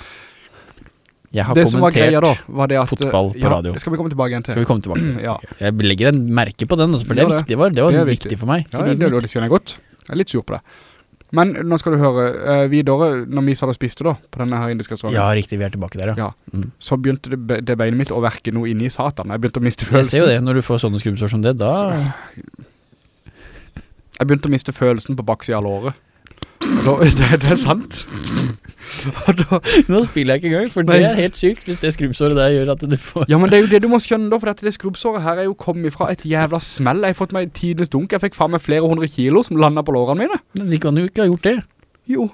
Jeg har det som var greia da, var det at... fotball på ja, radio. det skal vi komme tilbake igjen Skal til. vi komme tilbake til? Ja. Ok. Jeg legger en merke på den, for det, er viktig, var, det var Det er viktig. viktig. for meg. Ja, det, det, det skjønner jeg godt. Jeg er litt sur på det. Men nå skal du høre, uh, videre, når vi satt og spiste da, på denne her indiske restauranten, ja, riktig, vi er tilbake der, ja. Ja. Mm. så begynte det, det beinet mitt å verke noe inni satan. Jeg begynte å miste Jeg følelsen. ser jo det, når du får sånne skrubbsår som det, da Jeg begynte å miste følelsen på baksida av låret. Da, det, det er sant. Da, Nå spiller jeg ikke engang, for det er helt sykt hvis det skrubbsåret der gjør at du får ja, men det er jo det du må skjønne da, for dette det skrubbsåret her er jo kommet fra et jævla smell. Jeg har fått meg tidens dunk. Jeg fikk faen meg flere hundre kilo som landet på lårene mine. Men de kan jo ikke ha gjort det. Jo.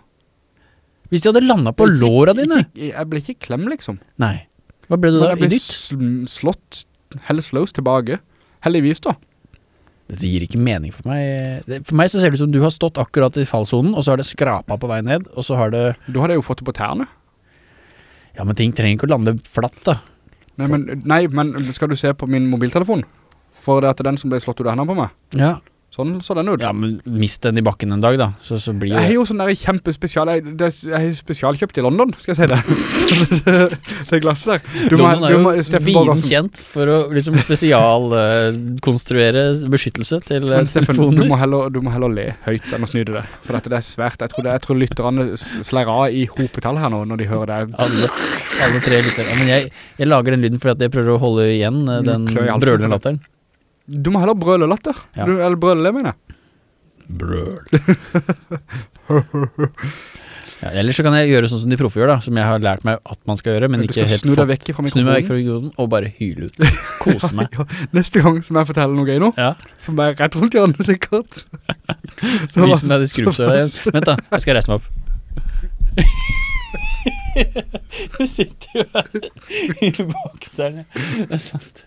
Hvis de hadde landet på lårene dine Ikke, jeg ble ikke klem, liksom. Nei. Hva ble du Men da? jeg ble slått, helst helsløs tilbake. Heldigvis da. Dette gir ikke mening for meg. For meg så ser det ut som du har stått akkurat i fallsonen, og så har det skrapa på vei ned, og så har det Da hadde jo fått det på tærne. Ja, men ting trenger ikke å lande flatt, da. Nei, men, nei, men skal du se på min mobiltelefon? For det er den som ble slått ut av hendene på meg. Ja. Sånn så den ut. Ja, men mist den i bakken en dag, da. Så, så blir Jeg har jo sånn der kjempespesial Jeg, det, jeg har spesialkjøpt i London, skal jeg si det Det glasset der du må, London er må, jo Steffen viden Borgersen kjent for å liksom spesialkonstruere beskyttelse til eh, Men Steffen, du må, heller, du må heller le høyt enn å snyde det For dette det er svært Jeg tror, det, jeg tror lytterne slår av i hopetall her nå Når de hører det Alle, alle tre lytter. Ja, men jeg, jeg lager den lyden fordi at jeg prøver å holde igjen eh, den Klø brølende latteren. Du må heller brøle latter Ja. du, Eller brøle det, mener jeg Brøl. ja, ellers så kan jeg gjøre sånn som de proffe gjør, da. Som jeg har lært meg at man skal gjøre, men ikke helt snu deg vekk fra Snu meg vekk fra mikrofonen og bare hyle ut. Kose meg. Ja, Neste gang som jeg forteller noe gøy nå Ja, Som er rett rundt hjørnet sikkert Så Vis bare- meg de skrubbsåra igjen. Vent, da. Jeg skal reise meg opp. Du sitter jo her i bokserne. Det er sant.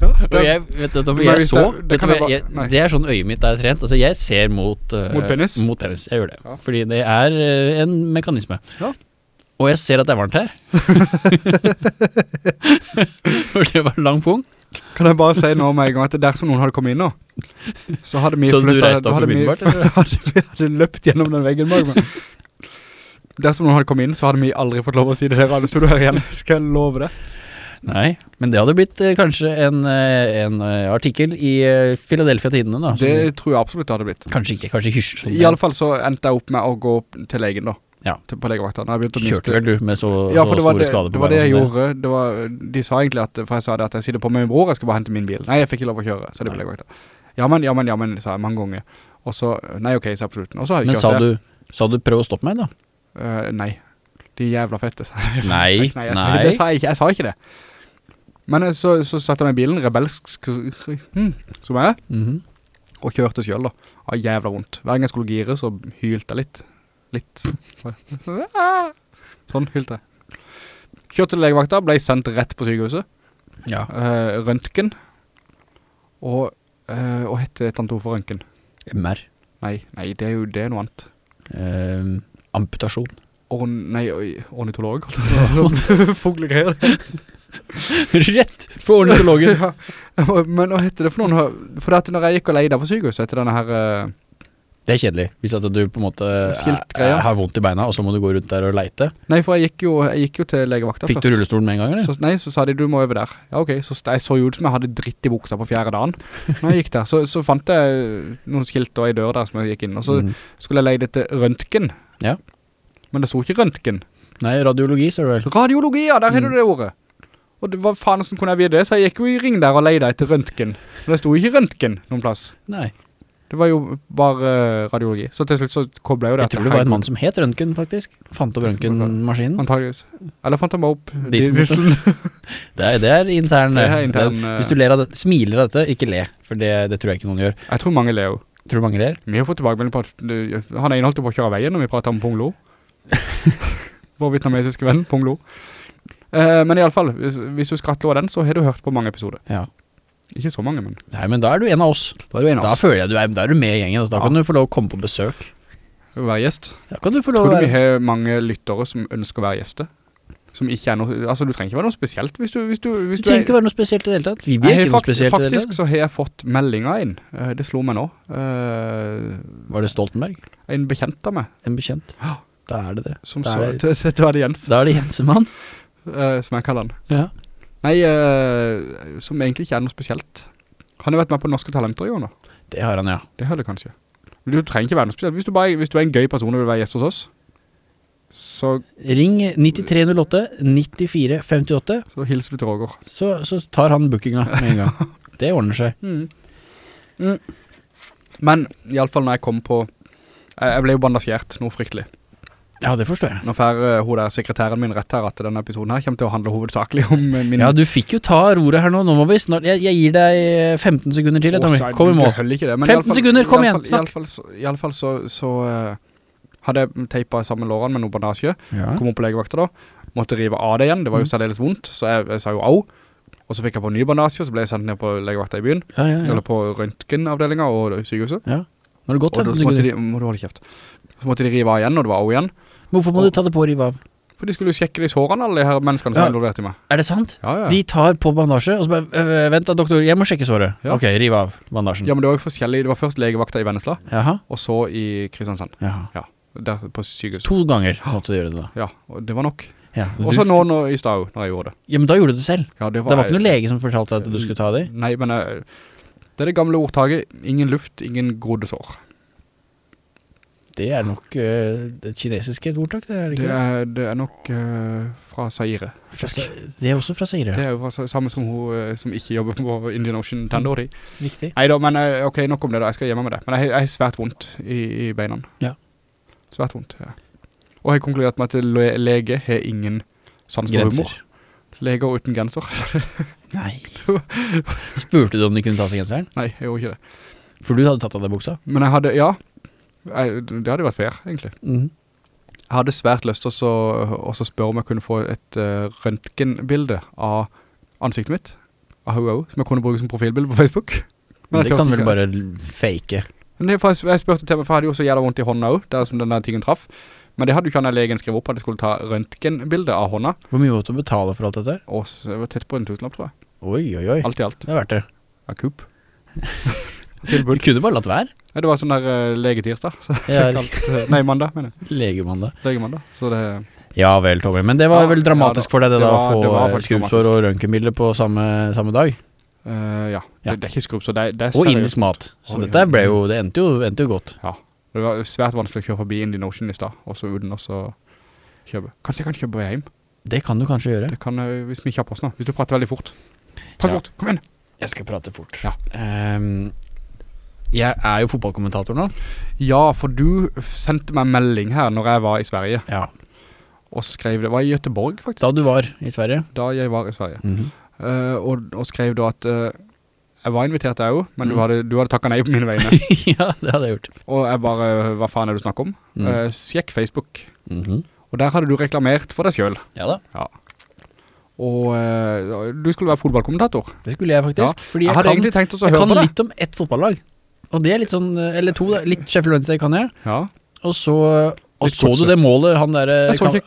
Ja, Og jeg, vet du, om jeg så det- det vet du jeg jeg. Det er sånn øyet mitt er trent. Altså, jeg ser mot uh, Mot penis? Mot penis, jeg gjør det. Ja. Fordi det er uh, en mekanisme. Ja. Og jeg ser at det er varmt her. For det var lang pung. Kan jeg bare si nå med en gang at dersom noen hadde kommet inn nå Så hadde vi Så du flyttet- reiste opp hadde umiddelbart, hadde hadde løpt gjennom den veggen bak meg Dersom noen hadde kommet inn Så hadde vi aldri fått lov å si det der stod her igjen, skal jeg love det Nei, men det hadde blitt eh, kanskje en, eh, en eh, artikkel i uh, Philadelphia Tidene da. som- Det tror jeg absolutt det hadde blitt Kanskje ikke, kanskje hysj. sånn I alle fall så endte jeg opp med å gå til legen da Ja. til, På legevakta Når jeg begynte å Kjørte miste vel du med så, Ja, så det var store det, skader på det var det jeg beina som gjorde det var, De sa egentlig at For jeg sa det at jeg sitter på med min bror Jeg skal bare hente min bil Nei, jeg fikk ikke lov å kjøre Så det ble legevakta Ja, men, ja, men, ja, men Sa jeg mange ganger Og så Nei, ok, sa jeg på slutten Og så har jeg Men kjørt sa det. du, sa du prøv å stoppe meg da? Eh, nei. De jævla fette. Nei, nei, jeg, nei. Det sa jeg ikke, jeg sa ikke det. Men eh, så, så satte jeg meg i bilen, rebelsk sk- som jeg er, -hmm. og kjørte selv da. Av jævla vondt. Hver gang jeg skulle gire, så hylte jeg litt. Litt. Sånn hylte jeg. Kjørte til legevakta, ble sendt rett på sykehuset. Ja. Uh, røntgen. Og, uh, og hette tante for røntgen. MR. Nei, nei, det er jo det er noe annet. Eh, amputasjon. Or nei, ornitolog. Fuglegreier. Rett på ornitologen. ja. Men hva heter det for noen? For at når jeg gikk og leide på sykehuset etter denne her, eh, Det er kjedelig, hvis at du på en måte er, er, har vondt i beina, og så må du gå rundt der og leite. nei, for jeg gikk jo, jeg gikk jo til legevakta Fikk du rullestolen med en gang, eller? Så, nei, så sa de, du må over der. Ja, ok. Så jeg så jo ut som jeg hadde dritt i buksa på fjerde dagen. Når jeg gikk der, så, så fant jeg noen skilt og en dør der som jeg gikk inn, og så mm. skulle jeg leide etter røntgen. Ja. Men det sto ikke røntgen. Nei, radiologi, står det vel. Radiologi, ja, der har du Mm. det ordet. Og det, hva faen hvordan kunne jeg vite det? Så jeg gikk jo i ring der og leide etter røntgen. Men det sto ikke røntgen noen plass. Nei. Det var jo bare eh, radiologi. Så til slutt så koblet jeg jo det. Jeg tror det var en mann som het Røntgen, faktisk. Fant opp Røntgenmaskinen. Antageligvis. Eller fant han bare opp Diesel. dieselen. Det er, det er intern. Det er eh, intern, det- eh. Hvis du av det, smiler av dette, ikke le, for det, det tror jeg ikke noen gjør. Jeg tror mange ler jo. Tror du mange ler? Vi har fått tilbakemelding på at han er inneholdt på å kjøre veien når vi prater om Ponglo. Vår vietnamesiske venn, Ponglo. Uh, men i alle fall, hvis, hvis du skrattler over den, så har du hørt på mange episoder. Ja. Ikke så mange, men Nei, men da er du en av oss. da er du en av Da oss. føler jeg du er, da er du med i gjengen, altså. da Ja. kan du få lov å komme på besøk. Være gjest. Da kan du få lov Tror å du vi har mange lyttere som ønsker å være gjester? Som ikke er noe, altså du trenger ikke være noe spesielt hvis du, hvis du, hvis Du trenger ikke være noe spesielt i det hele tatt. Vi, har ikke noe fakt- spesielt i det hele tatt. Faktisk så har jeg fått meldinger inn, eh, det slo meg nå, Uh, Var det Stoltenberg? en bekjent av meg, En bekjent? Da er det det. som Da er det- det, det var det Jens, Da er det Jensemann. Uh, som jeg kaller han. Ja. Nei, uh, som egentlig ikke er noe spesielt. Han har vært med på Norske Talenter i år nå. Det har han, ja. Det har det kanskje. Du trenger ikke være noe spesielt. Hvis du, bare, hvis du er en gøy person og vil være gjest hos oss, så, Ring 9308 9458. så hilser du til Roger. så, så tar han bookinga med en gang. Det ordner seg. Mm. Men i alle fall når jeg kom på, jeg, jeg ble jo bandasjert noe fryktelig. Ja, det forstår jeg. Nå får eh, hun der sekretæren min rett her at denne episoden her kommer til å handle hovedsakelig om eh, min... Ja, du fikk jo ta roret her nå. Nå må vi snart Jeg, jeg gir deg eh, 15 sekunder til, Tommy. Kom i mål. det, 15 i alle fall- sekunder, kom igjen, snakk. I alle fall i alle fall så, så uh, hadde jeg teipet sammen lårene med noen bandasje, Ja. kom opp på legevakta da, måtte rive av det igjen, det var jo Mm. særdeles vondt, så jeg, jeg sa jo au, og så fikk jeg på ny bandasje, så ble jeg sendt ned på legevakta i byen, Ja, ja, ja. eller på røntgenavdelingen og sykehuset, ja. Nå det godt, og da, måtte de, må du holde kjeft, så måtte de rive av igjen, og det var au igjen, Hvorfor må og- du ta det på rive av? for de skulle jo sjekke de sårene, alle de her menneskene som Ja. er involvert i meg. Er det sant? Ja, ja. De tar på bandasje, og så bare øh, Vent da, doktor, jeg må sjekke såret. Ja. Ok, rive av bandasjen. ja, men det var jo forskjellig, det var først legevakta i Vennesla, Jaha. og så i Kristiansand, Jaha. ja, der på sykehus. To ganger måtte du gjøre det da. Ja, og det var nok. Ja, Og så nå, nå i stad, når jeg gjorde det. Ja, men da gjorde du det selv. Ja, det Det var ikke noen lege som fortalte at du skulle ta det? Nei, men jeg, det er det gamle ordtaket, ingen luft, ingen grodde sår. Det er nok uh, det kinesiske ordtak, det er det Det er, det er nok uh, fra Saire. Det er også fra Saire? Det er jo fra, samme som hun uh, som ikke jobber på Indian Ocean Tandoori. Riktig. Neida, men ok, nok om det da, jeg skal hjemme med det. Men jeg, har- svært vondt i, i beina. Ja. Svært vondt, ja. Og jeg har konkludert med at le lege har ingen sans for humor. Leger uten grenser. Nei. Spurte du om de kunne ta seg genseren? Nei, jeg gjorde ikke det. For du hadde tatt av deg buksa? Men jeg hadde, ja, det hadde vært fair, egentlig. Mm. Jeg hadde svært lyst til å å spørre om jeg kunne få et uh, røntgenbilde av ansiktet mitt, av HO, som jeg kunne bruke som profilbilde på Facebook. Men det kan vel ikke. bare fake. Men det, jeg, jeg spurte til meg, for jeg hadde jo så jævla vondt i hånda også, der som denne tingen traff. Men det hadde jo ikke han legen skrevet opp at jeg skulle ta røntgenbilde av hånda, Hvor mye måtte du betale for alt dette? og det var tett på en tusenlapp, tror jeg. Oi, oi, oi. Alt i alt. Det har vært det. Ja, kupp. Du kunne bare latt være. Ja, det var sånn der uh, legetirsdag. Så Ja, nei, mandag, mener jeg. legemandag. Legemandag. Så det... Ja vel, Tommy. Men det var Ja, vel dramatisk ja da. for deg det, Det da, var- å få skrubbsår og røntgenbilde på samme, samme dag? Uh, ja, Ja. Det, det er ikke skrubbsår, det, det er Og seriøst. indisk mat. Så oh, dette ble jo Det endte jo, endte jo godt. Ja, det var svært vanskelig å kjøre forbi Indian Ocean i stad, og så uten også kjøpe. Kanskje jeg kan kjøpe hjem? Det kan du kanskje gjøre. Det kan, eh, hvis vi kjapper oss nå. Hvis du prater veldig fort. Prat fort, kom igjen. Jeg skal prate fort. Ja. Ehm, jeg er jo fotballkommentator nå. Ja, for du sendte meg en melding her når jeg var i Sverige, Ja. og skrev det, var i Göteborg faktisk, Da du var i Sverige. da jeg var i Sverige, Mm -hmm. uh, og, og skrev da at uh, jeg var invitert deg jo, men du Mm. hadde, du hadde takket nei på mine vegne. ja, det hadde jeg gjort. og jeg bare, hva faen er det du snakker om? Mm. Uh, sjekk Facebook. -hmm. Og der hadde du reklamert for deg selv. Ja da. Og eh, du skulle være fotballkommentator. Det skulle jeg faktisk. Fordi Jeg jeg, hadde kan, egentlig tenkt oss å høre på det. Jeg kan litt om ett fotballag. Og det er litt sånn Eller to, da. Litt Sheffield Wednesday kan jeg. Ja, Og så Og Litt så du det målet han der Jeg så ikke,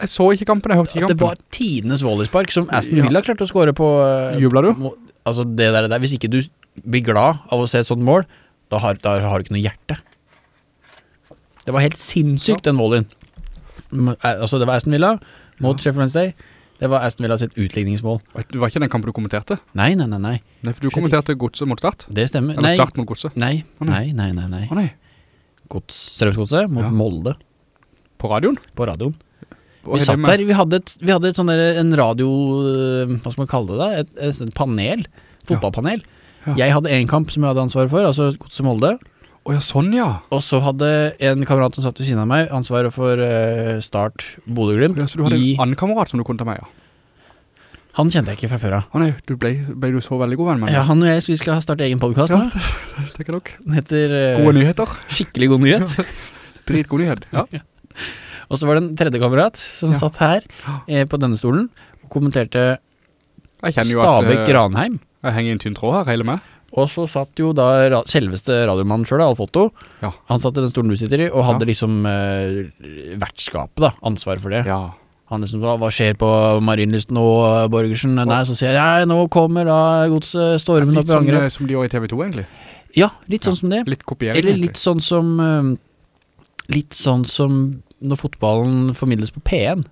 jeg så ikke kampen, jeg hørte ikke At det kampen. var tidenes volleyspark som Aston Ja. Villa klarte å score på eh, du? må- Altså det der, der Hvis ikke du blir glad av å se et sånt mål Da har, da har du ikke noe hjerte Det var helt sinnssykt den volleyen M- eh, Altså det var Aston Villa Mot. Sheffield Wednesday Det var Aston Villa sitt utligningsmål Det var ikke den kampen du kommenterte? Nei, nei, nei, nei Nei, for du kommenterte godset mot start. Det stemmer Eller Nei, start mot godset. nei, nei, nei. nei, nei. Å nei, Gods, Strømsgodset mot Ja. Molde på radioen? På radioen Vi satt der, vi hadde et, vi hadde et sånn der, en radio, øh, hva skal man kalle det da, et, et, panel, fotballpanel. Ja. Jeg hadde en kamp som jeg hadde ansvaret for, altså Godset Molde, Å ja, sånn ja. og så hadde en kamerat som satt ved siden av meg ansvaret for øh, Start Bodø-Glimt. ja. Så du hadde i- en annen kamerat som du kunne ta med, ja. Han kjente jeg ikke fra før av. Å nei, du ble, ble du så veldig god venn med Ja, han og jeg, vi skal starte egen podcast Ja, nå. det tenker nok. Den heter øh, Gode nyheter. Skikkelig god nyhet. Dritgod nyhet. Ja. Og så var det en tredje kamerat som Ja. satt her eh, på denne stolen og kommenterte Jeg kjenner jo at Stabæk eh, Ranheim. jeg henger i en tynn tråd her, hele med. Og så satt jo da selveste radiomannen sjøl, Alf Otto. Ja. Han satt i den stolen du sitter i, og hadde Ja. liksom eh, vertskapet, da. Ansvaret for det. Ja. Han liksom sa hva skjer på Marienlyst nå, Borgersen? Nei, så sier jeg nei, nå kommer da godset stormen opp i som, angrep. eh, som de gjør i TV 2, egentlig. Ja, litt sånn som det. Litt kopiering, Eller egentlig. litt sånn som eh, Litt sånn som når fotballen formidles på P1,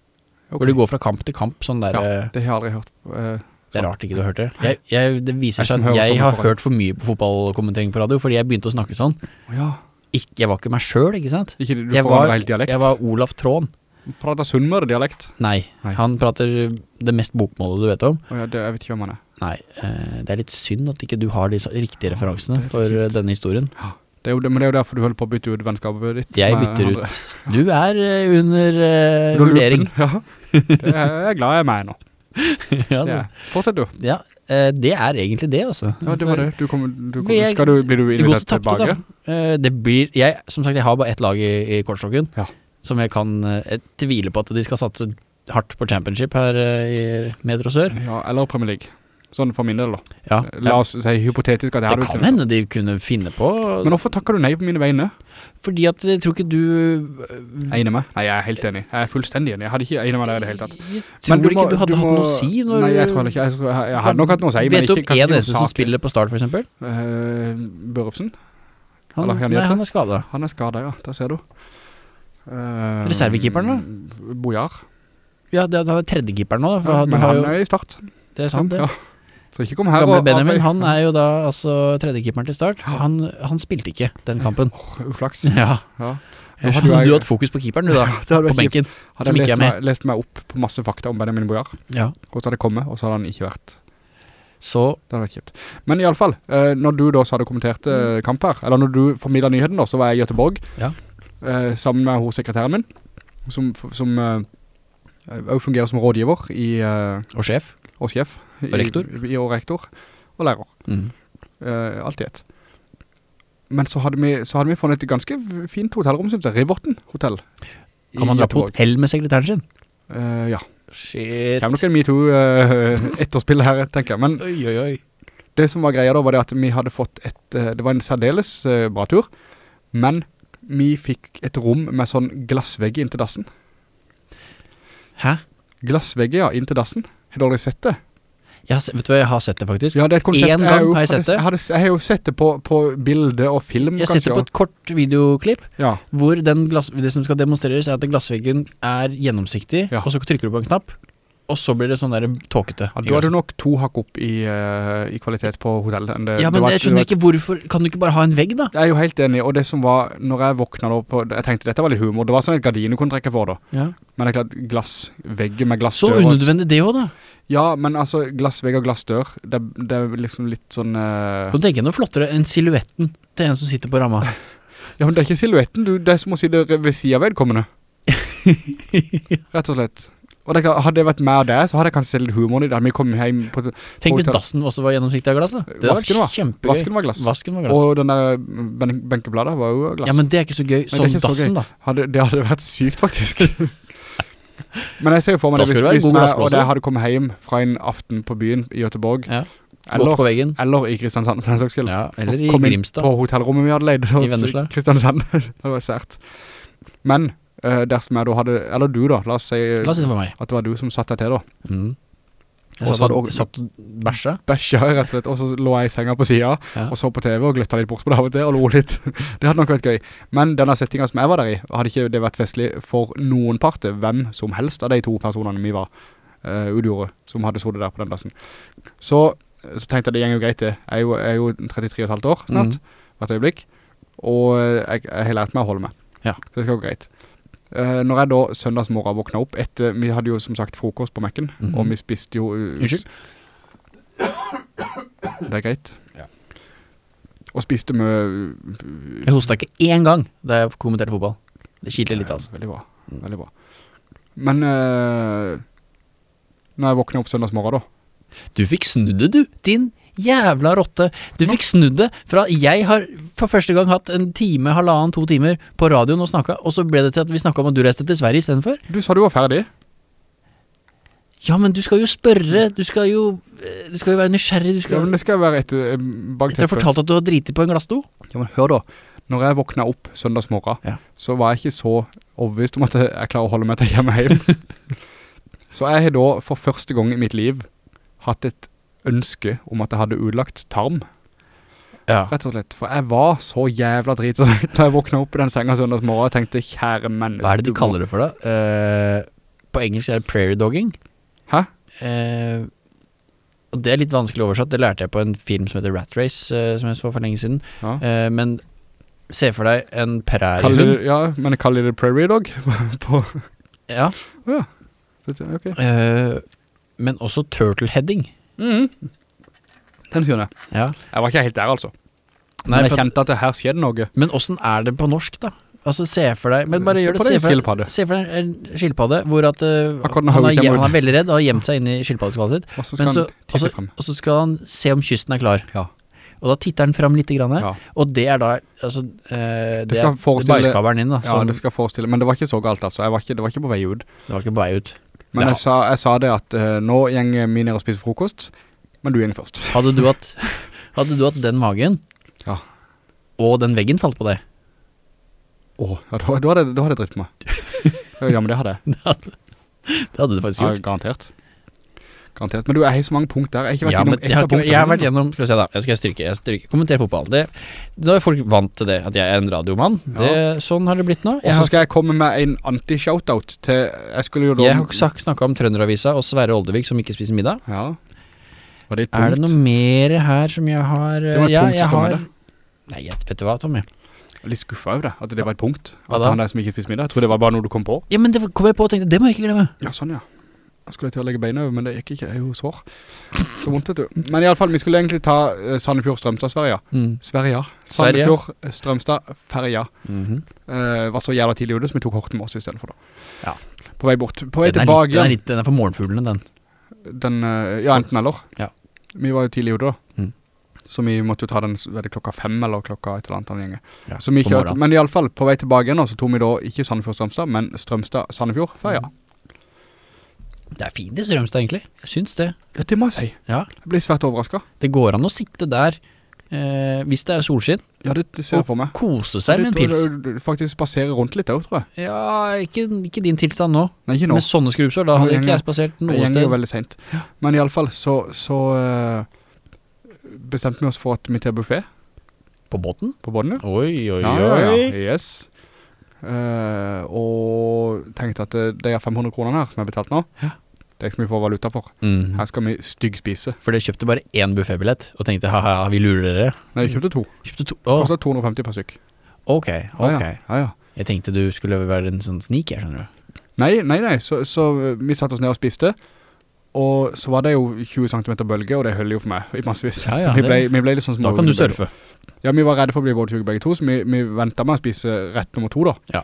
Okay. hvor det går fra kamp til kamp. Sånn der Ja, eh, det har jeg aldri hørt. Eh, Det er rart ikke du har hørt det. Jeg, jeg, det viser seg at jeg har hørt for mye på fotballkommentering på radio, fordi jeg begynte å snakke sånn. ja. Ikke, jeg var ikke meg sjøl, ikke sant? Ikke, du Jeg var, helt dialekt. jeg var Olaf Tråen. Prater Sunnmøre-dialekt. Nei, Nei. han prater det mest bokmålet du vet om. Oh, ja, det, jeg vet ikke hvem han er. Nei, eh, det er litt synd at ikke du har de riktige referansene det er for eh, denne historien. Det er jo, det, men det er jo derfor du holder på å bytte ut vennskapet ditt. Jeg bytter ut. Du er eh, under uh, vurdering. Ja. Er jeg er glad jeg er med nå. ja, Det. Fortsett du. ja eh, det er egentlig det, altså. Ja, det var det. Du kommer, du kommer, er- skal du, blir du invitert tilbake? Eh, det blir jeg, Som sagt, jeg har bare ett lag i, i kortstokken. Ja. Som jeg kan eh, Jeg tviler på at de skal satse hardt på championship her eh, i Metro Sør. Ja, eller Premier League. Sånn for min del da. Ja, La oss si hypotetisk at jeg det hadde kan hende de kunne finne på Men hvorfor takker du nei på mine vegne? Fordi at jeg tror ikke du Egner meg? Nei, jeg er helt enig. Jeg er fullstendig enig. Jeg hadde ikke enig meg der i det hele tatt. Jeg Men tror ikke må- du hadde hatt må- noe å si når Nei, jeg tror ikke. Jeg, jeg, jeg hadde nok hatt noe å si, men Vet du om en eneste som spiller på Start, for eksempel? Uh, Børufsen? Han, Eller nei, han er skadet. Han er skadet, ja. Der ser du. Uh, Reservekeeperen da? Bojar. Ja, det, han er tredjekeeperen nå, da. Ja, men har han jo, er i start. det er sant, det. Ja. Gamle Benjamin, han er jo da altså tredjekeeperen til Start. Han, han spilte ikke den kampen. Uflaks. Ja. Ja. Jeg hadde jeg- du hatt fokus på keeperen, du da. ja, På benken. Hadde jeg lest meg, lest meg opp på masse fakta om Benjamin Bojar, Ja. og så hadde jeg kommet, og så hadde han ikke vært. Så Det hadde vært kjipt. Men i alle fall, eh, når du da så hadde kommentert eh, kamp her, eller når du formidlet nyheten da, så var jeg i Göteborg, Ja. eh, sammen med hos sekretæren min, som, som eh, også fungerer som rådgiver i, Og sjef. Og sjef. Og rektor. I, og rektor. Og lærer. Mm. Uh, alt i et. Men så hadde, vi, så hadde vi funnet et ganske fint hotellrom, synes jeg. Rivorten hotell. Kan man dra på hotell med sekretæren sin? Uh, ja. Shit. Kommer nok en MeToo uh, etterspill her, tenker jeg. Men Oi, oi, oi. det som var greia da, var det at vi hadde fått et, det var en særdeles bra tur, men vi fikk et rom med sånn glassvegg inntil dassen. Hæ? Glassvegg, ja, inntil dassen. Har du aldri sett det? Jeg vet du hva jeg har sett det faktisk? Ja, det et konsept. En gang jo- har jeg sett det. Jeg, hadde, jeg har jo sett det på, på bilde og film, Jeg har sett det på et kort videoklipp Ja, hvor den glass, det som skal demonstreres er at glassveggen er gjennomsiktig, Ja. og så trykker du på en knapp, og så blir det sånn der tåkete. ja du hadde nok to hakk opp i, uh, i kvalitet på hotellet. det- Ja, men var- jeg skjønner var- ikke hvorfor Kan du ikke bare ha en vegg, da? Jeg er jo helt enig, og det som var, når jeg våkna da på, jeg tenkte dette var litt humor, det var sånn et gardin du kunne trekke for da. Ja. Men det er klart, glassvegg med glassdør. Så unødvendig det også da. Ja, men altså, glassvegg og glassdør, det, det er liksom litt sånn... Uh... Kan du tenke noe flottere enn silhuetten til en som sitter på ramma? ja, men det er ikke silhuetten, du, det er som å si det ved siden av vedkommende. Rett og slett. Og det, hadde det vært meg og deg, så hadde jeg kanskje litt humor i det. Vi kom hjem på... Tenk hvis dassen også var gjennomsiktig av glass, da. Det Vasken var. kjempegøy. Vasken var glass. Vasken var glass. Og den der ben benkebladet var jo glass. Ja, men det er ikke så gøy som dassen, gøy. da. Hadde, det hadde vært sykt, faktisk. men jeg ser jo for meg det, hvis, det hvis meg og det hadde kommet hjem fra en aften på byen i Göteborg, Ja. eller, eller i Kristiansand, for den saks skyld. Ja, eller i kom inn Grimstad. på hotellrommet vi hadde leid hos. Kristiansand. det var sært. Men eh, dersom jeg da hadde, eller du da, la oss si La oss si det var meg. at det var du som satt deg til da, Mm. Jeg satt og, satt og bæsja. bæsja rett og slett, og så lå jeg i senga på siden, Ja. og så på TV og gløtta litt bort på det av og til, og lo litt. det hadde nok vært gøy. Men denne settingen som jeg var der i, hadde ikke det vært festlig for noen parter, hvem som helst av de to personene vi var uh, utgjorde, som hadde sittet der på den plassen. Så, så tenkte jeg det gjenger jo greit det. Jeg er jo, jeg er jo 33 og et halvt år snart, mm. hvert øyeblikk, og eh, jeg, jeg har lært meg å holde meg. Ja. Så det skal gå greit. Eh, når jeg da søndagsmorgen våkna opp etter, vi hadde jo som sagt frokost på Mekken, -hmm. og vi spiste jo... uh, Unnskyld? Det er greit. Ja. Og spiste med... Jeg hostet ikke én gang da jeg kommenterte fotball. Det kiler litt, altså. Veldig bra, Mm. veldig bra. Men uh, når jeg våkna opp søndagsmorgen da, Du fikk snudde du. Din jævla rotte. Du fikk snudd det fra Jeg har for første gang hatt en time, halvannen, to timer på radioen og snakka, og så ble det til at vi snakka om at du reiste til Sverige istedenfor. du sa du var ferdig. Ja, men du skal jo spørre. Du skal jo eh, Du skal jo være nysgjerrig. Du Ja, men det skal være etter eh, bak Etter å ha fortalt at du har driti på en glassdo. Ja, men hør da. Når jeg våkna opp søndagsmorgen, Ja. så var jeg ikke så overbevist om at jeg klarer å holde meg til hjemme hjem. så jeg har da for første gang i mitt liv hatt et ønske om at jeg hadde utlagt tarm, Ja. rett og slett. For jeg var så jævla drit da jeg våkna opp i den senga søndagsmorgen og tenkte, kjære menneske. Hva er det de kaller det for, da? Uh, på engelsk er det prairie dogging. Hæ? Uh, og det er litt vanskelig oversatt. Det lærte jeg på en film som heter Rat Race, uh, som jeg så for lenge siden. Ja. Men se for deg en prairie præriehund. ja, men jeg kaller det prairie dog på, Ja. ja. Okay. Men også turtle-heading. Mhm. Den skjønner jeg. Ja. Jeg var ikke helt der altså. Nei, men jeg kjente at det her skjedde noe. Men åssen er det på norsk, da? Altså, se for deg Men bare Se gjør det. Se det, for deg, skilpadde. se for deg en skilpadde hvor at uh, han, er, han er veldig redd og har gjemt seg inn i skilpaddeskallet sitt. Og så Men så, altså, og så skal han se om kysten er klar. Ja. Og da titter han fram litt, grann, Ja. og det er da altså, eh, Det, det er bæsjkabelen din, da. Ja, som- det skal forestille, men det var ikke så galt altså. Jeg var ikke, det var ikke på vei ut. det var ikke på vei ut. Men Ja. jeg, sa, jeg sa det at uh, nå gjenger vi ned og spiser frokost, men du gjenger først. Hadde du hatt, hadde du hatt den magen, Ja. og den veggen falt på deg Åh, ja, da, da, hadde, jeg- dritt meg. ja, men det hadde jeg. Det hadde du faktisk Ja, gjort. garantert. Garantert. Men du, jeg har så mange punkt der. Jeg har ikke vært Ja, gjennom ett av punktene. jeg har vært gjennom Skal vi se, da. Jeg skal stryke. Jeg stryker. Kommenter fotball. Det, da er folk vant til det, at jeg er en radiomann. Det, sånn har det blitt nå. Og så skal jeg komme med en anti-shoutout til Jeg skulle jo da jeg har snakka om Trønderavisa og Sverre Oldevik som ikke spiser middag. Ja. Var det et punkt? Er det noe mer her som jeg har Det var et ja, punkt jeg har. Nei, vet du hva, Tommy. Jeg er Litt skuffa over det, at det var et punkt. At han der som ikke spiser middag. Jeg tror det var bare noe du kom på. Ja, men det kom jeg på og tenkte, det må jeg ikke glemme. Ja, sånn ja. Jeg til å legge beina over, men det gikk ikke. Jeg er jo svår. Så vondt, vet du. Men i alle fall, vi skulle egentlig ta uh, Sandefjord, Strømstad, Sverige. Mm. Sverige. Sandefjord, eh, Strømstad, Ferja. Mm -hmm. uh, var så jævla tidlig ute, så vi tok Horten med oss i stedet for da. Ja. På vei bort. På vei den, tilbake litt, den, er litt, den er for morgenfuglene, den. Den, uh, ja, enten eller. Ja. Vi var jo tidlig ute da. Mm. Så vi måtte jo ta den, klokka fem eller klokka et eller annet den gjengen. Ja, Så vi kjørte, men i alle fall, på vei tilbake igjen, så tog vi da ikke Sandefjord-Strømstad, men Strømstad-Sandefjord, Ferja. Mm. Det er fint i Strømstad, egentlig. Jeg syns det. Ja, det må jeg si. Ja. Jeg blir svært overrasket. Det går an å sitte der eh, hvis det er solskinn, Ja, det, det ser jeg for meg. Og kose seg med en Det- pils. det- det- Faktisk spasere rundt litt der, tror jeg. Ja, ikke, ikke din tilstand nå. Nei, ikke nå. Med sånne skrubbsår, da hadde hadde ikke jeg spasert Det noe gjenger jo veldig sent. Men i alle fall så, så uh, bestemte vi oss for at vi tar buffet På båten? på båten. ja. Oi, oi, Ja, ja, oi. ja. Yes. Eh, og tenkte at det de er 500 kroner her som jeg har betalt nå. Ja. Det så mye for valuta for. Mm. Her skal vi stygg spise. For dere kjøpte bare én buffetbillett og tenkte ha-ha, vi lurer dere. Nei, vi kjøpte to. Kjøpte to? Oh. Kostet 250 per stykk. ok, ok. Ja, ja. Jeg tenkte du skulle være en sånn sneaker jeg skjønner du. Nei, nei, nei. Så, så eh, vi satte oss ned og spiste. Og så var det jo 20 cm bølge, og det høller jo for meg i massevis. Ja, ja, vi ble, vi ble litt sånn Da kan du surfe. Ja, vi var redde for å bli vådtjuke begge to, så vi, vi ventet med å spise rett nummer to da. Ja.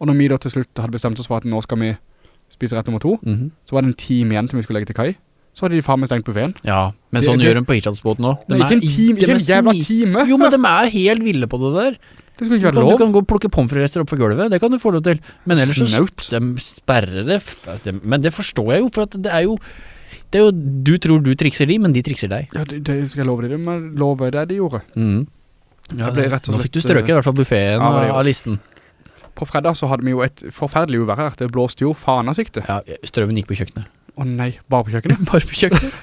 Og når vi da til slutt hadde bestemt oss for at nå skal vi spise rett nummer to, Mhm. så var det en time igjen til vi skulle legge til kai. Så hadde de faen meg stengt buffeten. Ja, men Det- sånn det- gjør de på Hitchhadsbåten òg. Nei, ikke en time, ikke en jævla time. Jo, men de er helt ville på det der. Det skulle ikke kan, lov. du kan gå og plukke pomfrirester opp fra gulvet, det kan du få lov til. Men ellers så de sperrer det. Men det forstår jeg jo, for det er jo det er jo, Du tror du trikser de, men de trikser deg. Ja, det, det skal jeg love deg, Men deg love det de gjorde. Mm. Ja, og Nå fikk du strøket i hvert fall buffeten Ja, det det av, listen. På fredag så hadde vi jo et forferdelig uvær her. Det blåste jo fanesikte. Ja, strømmen gikk på kjøkkenet. Å nei, bare på kjøkkenet? Bare på kjøkkenet.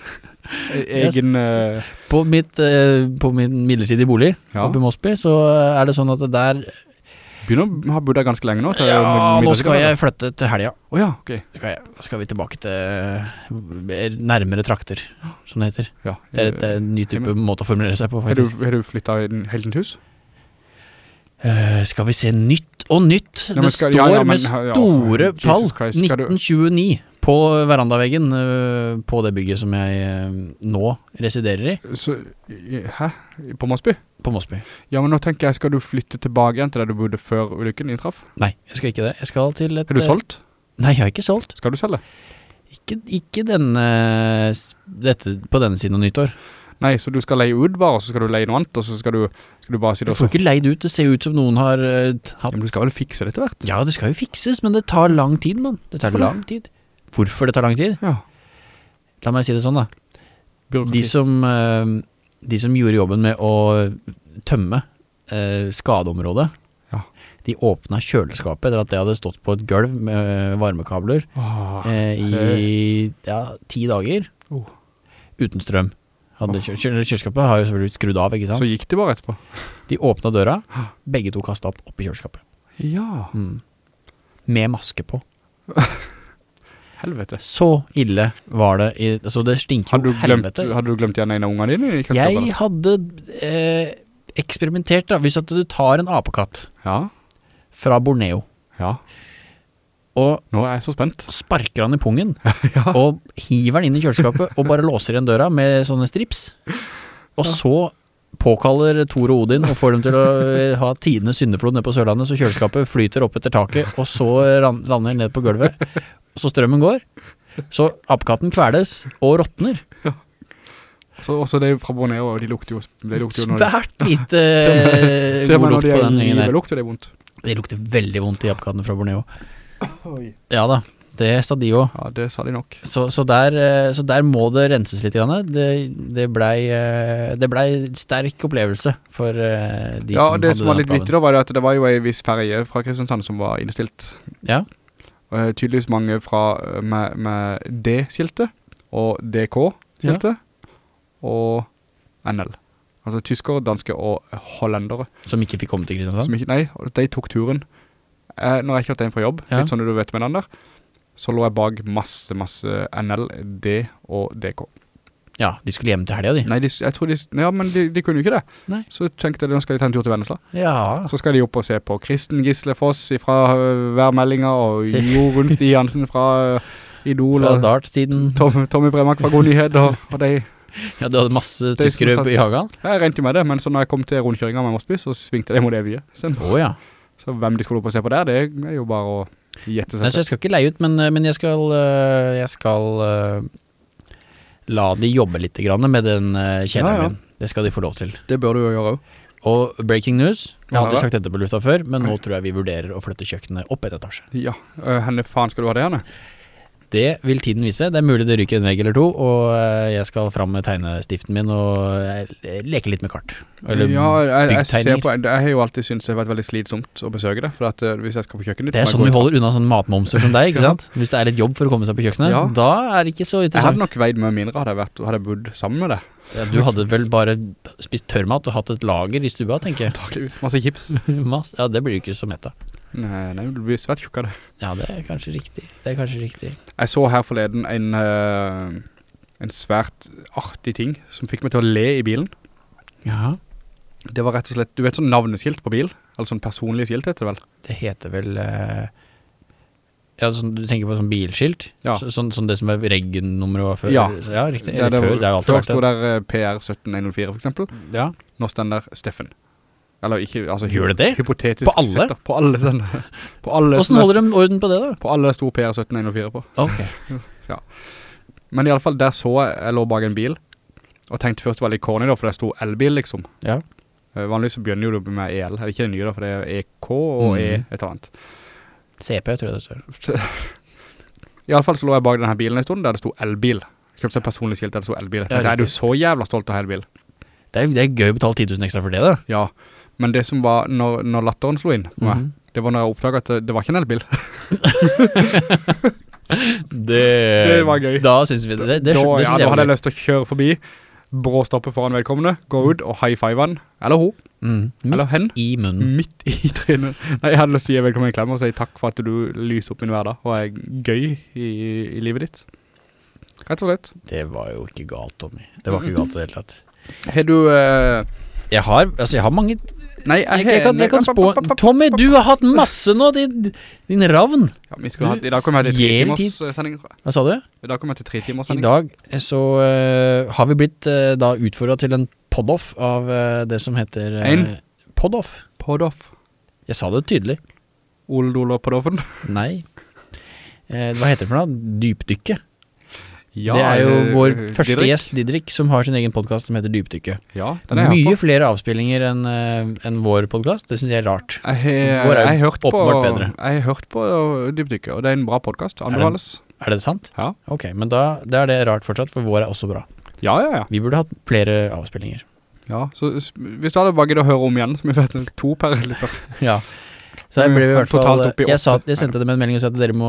E- Egen... uh... På, mitt, uh, på min midlertidige bolig Ja. oppe i Mosby, så er det sånn at det der begynner å ha bodd der ganske lenge nå. Ja, nå skal jeg flytte til helga. Å ja, ok. Skal, jeg, skal vi tilbake til nærmere trakter, som det heter. Ja. Det er, et, det er en ny type måte å formulere seg på, Har du, har du en helt nytt hus? Uh, skal vi se nytt og nytt. Ja, skal, det står ja, ja, men- med store tall. Christ, skal du- 1929 på verandaveggen eh, på det bygget som jeg eh, nå residerer i, Så, hæ? På Mosby? på Mosby. Ja, men nå tenker jeg, skal du flytte tilbake igjen til der du bodde før ulykken inntraff? Nei, jeg skal ikke det. Jeg skal til et Har du eh, solgt? Nei, jeg har ikke solgt. Skal du selge? Ikke, ikke denne, dette, på denne siden av nyttår. Nei, så du skal leie ut bare, så skal du leie noe annet, og så skal du, skal du bare si det også. Du får ikke leid ut. Det ser ut som noen har uh, hatt Men du skal vel fikse det etter hvert? Ja, det skal jo fikses, men det tar lang tid, mann. Det tar det? lang tid. Hvorfor det tar lang tid? Ja. La meg si det sånn, da. De som, eh, de som gjorde jobben med å tømme eh, skadeområdet, Ja. de åpna kjøleskapet etter at det hadde stått på et gulv med varmekabler Åh, eh, i ja, ti dager Oh. uten strøm. Hadde kjø kjø kjøleskapet har jo selvfølgelig skrudd av, ikke sant? Så gikk de bare etterpå? De åpna døra, begge to kasta opp oppi kjøleskapet. Ja, Mm. Med maske på. helvete. Så ille var det i Så det stinker jo helvete. hadde du glemt igjen en av ungene dine? Jeg hadde eh, eksperimentert, da. Hvis at du tar en apekatt Ja, fra Borneo ja. og Nå er jeg så spent. sparker han i pungen og hiver den inn i kjøleskapet og bare låser igjen døra med sånne strips, og så påkaller Thor og Odin og får dem til å eh, ha tidenes syndeflod nede på Sørlandet, så kjøleskapet flyter opp etter taket, og så lander ned på gulvet. Så strømmen går. Så apekatten kveles og råtner. Så også det fra Borneo, de lukter jo, de lukter jo Svært lite eh, god lukt de på den gjengen der. lukter det vondt. Det lukter veldig vondt i apekattene fra Borneo. Ja da, det sa de òg. Ja, det sa de nok. Så, så, der, eh, så der må det renses litt. Grann. Det, det blei eh, det blei sterk opplevelse for de Ja, som det hadde som var den litt vittig da, var det at det var jo en viss ferie fra Kristiansand som var innstilt. Ja, Uh, tydeligvis mange fra, eh, med, med D-skiltet, og DK-skiltet, og NL. Altså tyskere, danske og hollendere. som ikke fikk komme til Kristiansand. Som ikke, nei, de tok turen. Eh, når jeg kjørte inn fra jobb, Ja. litt sånn du vet med den der, så lå jeg bak masse, masse NL, D og DK. Ja, de skulle hjem til helga, de. Nei, de, jeg tror de, ja, men de, de kunne jo ikke det. Nei. Så tenkte jeg, nå skal de ta en tur til Vennesla. Ja, Så skal de opp og se på Kristen Gislefoss fra øh, Værmeldinga, og Jorunn Stiansen fra øh, Idol, fra dartstiden. Tom, Tommy Bremak fra God Nyhed, og, og de. Ja, du hadde masse er tyskere i hagen. Jeg regnet jo med det, men så når jeg kom til rundkjøringen med Mosby, så svingte det mot det vye. Åja. ja. så hvem de skulle opp og se på der, det er jo bare å gjette Nei, seg så jeg skal ikke leie ut, men, men jeg skal, jeg skal la de jobbe litt med den eh, kjelleren Ja, min. Det skal de få lov til. Det bør du jo gjøre også. Og breaking news, jeg hadde sagt dette på lufta før, men nå tror jeg vi vurderer å flytte kjøkkenet opp en etasje. Ja, Hvor henne faen skal du ha det henne? Det vil tiden vise. Det er mulig det ryker en vegg eller to, og eh, jeg skal fram med tegnestiften min og eh, leke litt med kart. Eller ja, jeg, jeg, på, jeg har jo alltid syntes det har vært veldig slitsomt å besøke det, for at øh, hvis jeg skal på kjøkkenet Det er sånn vi holder unna sånne matmomser som deg, ikke sant? Hvis det er litt jobb for å komme seg på kjøkkenet, Ja. da er det ikke så interessant. Jeg hadde nok veid mye mindre hadde jeg, vært, hadde jeg bodd sammen med det. Ja, du hadde vel bare spist tørrmat og hatt et lager i stua, tenker jeg. Antakeligvis. Masse chips. Ja, det blir du ikke så mett av. Nei, nei, du blir svært tjukk av det. Ja, det er kanskje riktig. Det er kanskje riktig. Jeg så her forleden en, eh, en svært artig ting som fikk meg til å le i bilen. Ja, Det var rett og slett, du vet sånn navneskilt på bil? Eller sånn personlig skilt heter det vel? det heter vel eh, Ja, sånn, du tenker på sånn bilskilt? Ja. Så, sånn, sånn det som er reggennummeret var før? Ja. Så, ja riktig. Det, Eller det, før, det har jo alltid før stod der eh, PR17104 for eksempel. Ja. Nå står der Steffen. Eller ikke, altså Gjør det det? Hypotetisk På alle? Setter. På alle den. På alle, Hvordan holder de orden på det, da? På alle sto PR17104 på. Ok. Men i alle fall, der så jeg, jeg lå bak en bil, og tenkte først det var litt corny da, for det sto elbil liksom. Ja. Eh, Vanligvis så begynner jo det med EL, er det ikke det nye da, for det er EK og E Mhm. et eller annet. CP, tror jeg det står. I alle fall så lå jeg bak denne bilen en stund, der det sto elbil. Kjøpte seg personlig skilt der det sto elbil. Ja, det er du så jævla stolt av elbil? Det er, det er gøy å betale 10 000 ekstra for det, da. Ja, men det som var, når, når latteren slo inn, på meg, mm det det var når jeg oppdaget at det, det var ikke en elbil. Det, Det var gøy. Da synes vi det. Det, det, da, ja, da hadde jeg lyst til å kjøre forbi, bråstoppe foran vedkommende, gå ut og high-five han, eller hun, Mm. Midt eller hen, i munnen. midt i trynet. Nei, jeg hadde lyst til å gi velkommen en klem og si takk for at du lyser opp min hverdag, og er gøy i, i livet ditt. Rett og slett. Det var jo ikke galt, Tommy. Det var ikke galt i det hele tatt. Har du... Uh... Jeg har, altså jeg har mange nei, Jeg, jeg, kan, jeg kan spå Tommy, du har hatt masse nå, din, din ravn. Ja, vi skulle ha, I dag kommer jeg til tre Stjel timers eh, sending. Hva sa du? I dag kommer jeg til tre timers I dag eh, så uh, har vi blitt uh, da utfordret til en podoff av uh, det som heter Uh, En? Pod-off. Podoff. Jeg sa det tydelig. Ole Dole Podoffen. Nei. Hva heter det for noe? Dypdykke. Ja, det er jo eh, vår Didrik. første gjest, Didrik, som har sin egen podcast som heter Dypdykke. Ja, den er jeg Mye på. flere avspillinger enn en vår podcast. Det synes jeg er rart. Jeg har, Vår er jo jeg åpenbart bedre. jeg har hørt på Dypdykke, og det er en bra podcast, anbefales. Er det sant? Ja. Ok, men da, da er det rart fortsatt, for vår er også bra. Ja, ja, ja. Vi burde hatt flere avspillinger. ja. Så hvis du hadde bare giddet å høre om igjen, som vi vet, to per liter. Ja. Så jeg ble i Mm, hvert fall jeg, sa, jeg sendte dem en melding og sa at dere må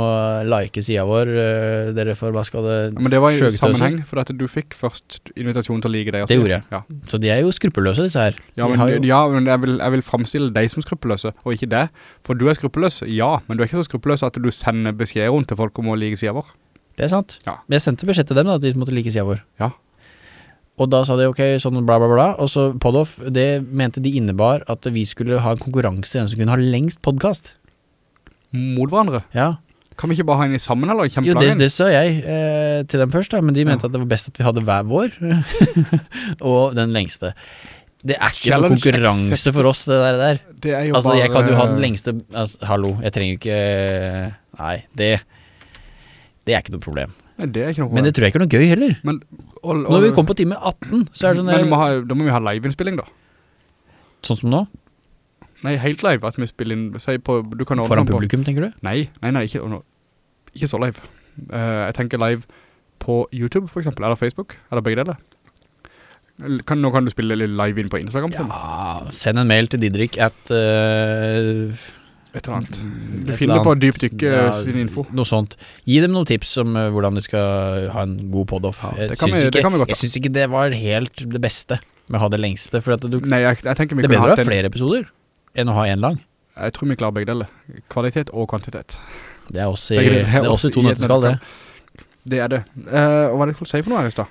like sida vår. eh, Dere forbaskede Ja, men det var i sammenheng, for at du fikk først invitasjon til å like deg. Det gjorde jeg. Ja, Så de er jo skruppelløse, disse her. ja men, jo, ja, men jeg, vil, jeg vil fremstille deg som skruppeløse, og ikke det. For du er skruppeløs, ja, men du er ikke så skruppeløs at du sender beskjed rundt til folk om å like sida vår. Det er sant. Ja. Men jeg sendte beskjed til dem da, at de måtte like sida vår. Ja. Og da sa de ok, sånn bla bla bla. Og så Podoff, det mente de innebar at vi skulle ha en konkurranse i hvem som kunne ha lengst podkast. Mot hverandre. Ja. Kan vi ikke bare ha en sammen, eller? Jo, Kjempelang det, en? det sa jeg eh, til dem først, da, men de mente Ja. at det var best at vi hadde hver vår. og den lengste. Det er ikke noe noen konkurranse accepted. for oss, det der. Det er jo Altså, jeg kan jo ha den lengste altså, Hallo, jeg trenger jo ikke Nei, det Det er ikke noe problem. Nei, det ikke noe Men det tror jeg ikke er noe gøy heller. Men, og, all, Når vi kommer på time 18, så er det sånn men må ha, da må vi ha liveinnspilling da. Sånn som nå? Nei, helt live, at vi spiller inn, si på, du kan Foran publikum, på- tenker du? Nei, nei, nei, ikke, ikke så live. Uh, jeg tenker live på YouTube for eksempel, eller Facebook, eller begge deler. Kan, nå kan du spille live inn på Instagram. Ja, send en mail til Didrik at eh, Et eller annet. mm, Du finner annet, på en dypdykke Ja, sin info. Noe sånt. Gi dem noen tips om uh, hvordan du skal ha en god podoff. Ja, jeg syns det ikke, kan vi godt jeg ikke det var helt det beste med å ha det lengste. For du, Nei, jeg, jeg det er bedre å ha en, flere episoder enn å ha én lang. jeg tror vi klarer begge deler. Kvalitet og kvantitet. Det er også i, det er også i to nøtteskall, det. Det er det. Uh, og hva er det du skulle si for noe her i?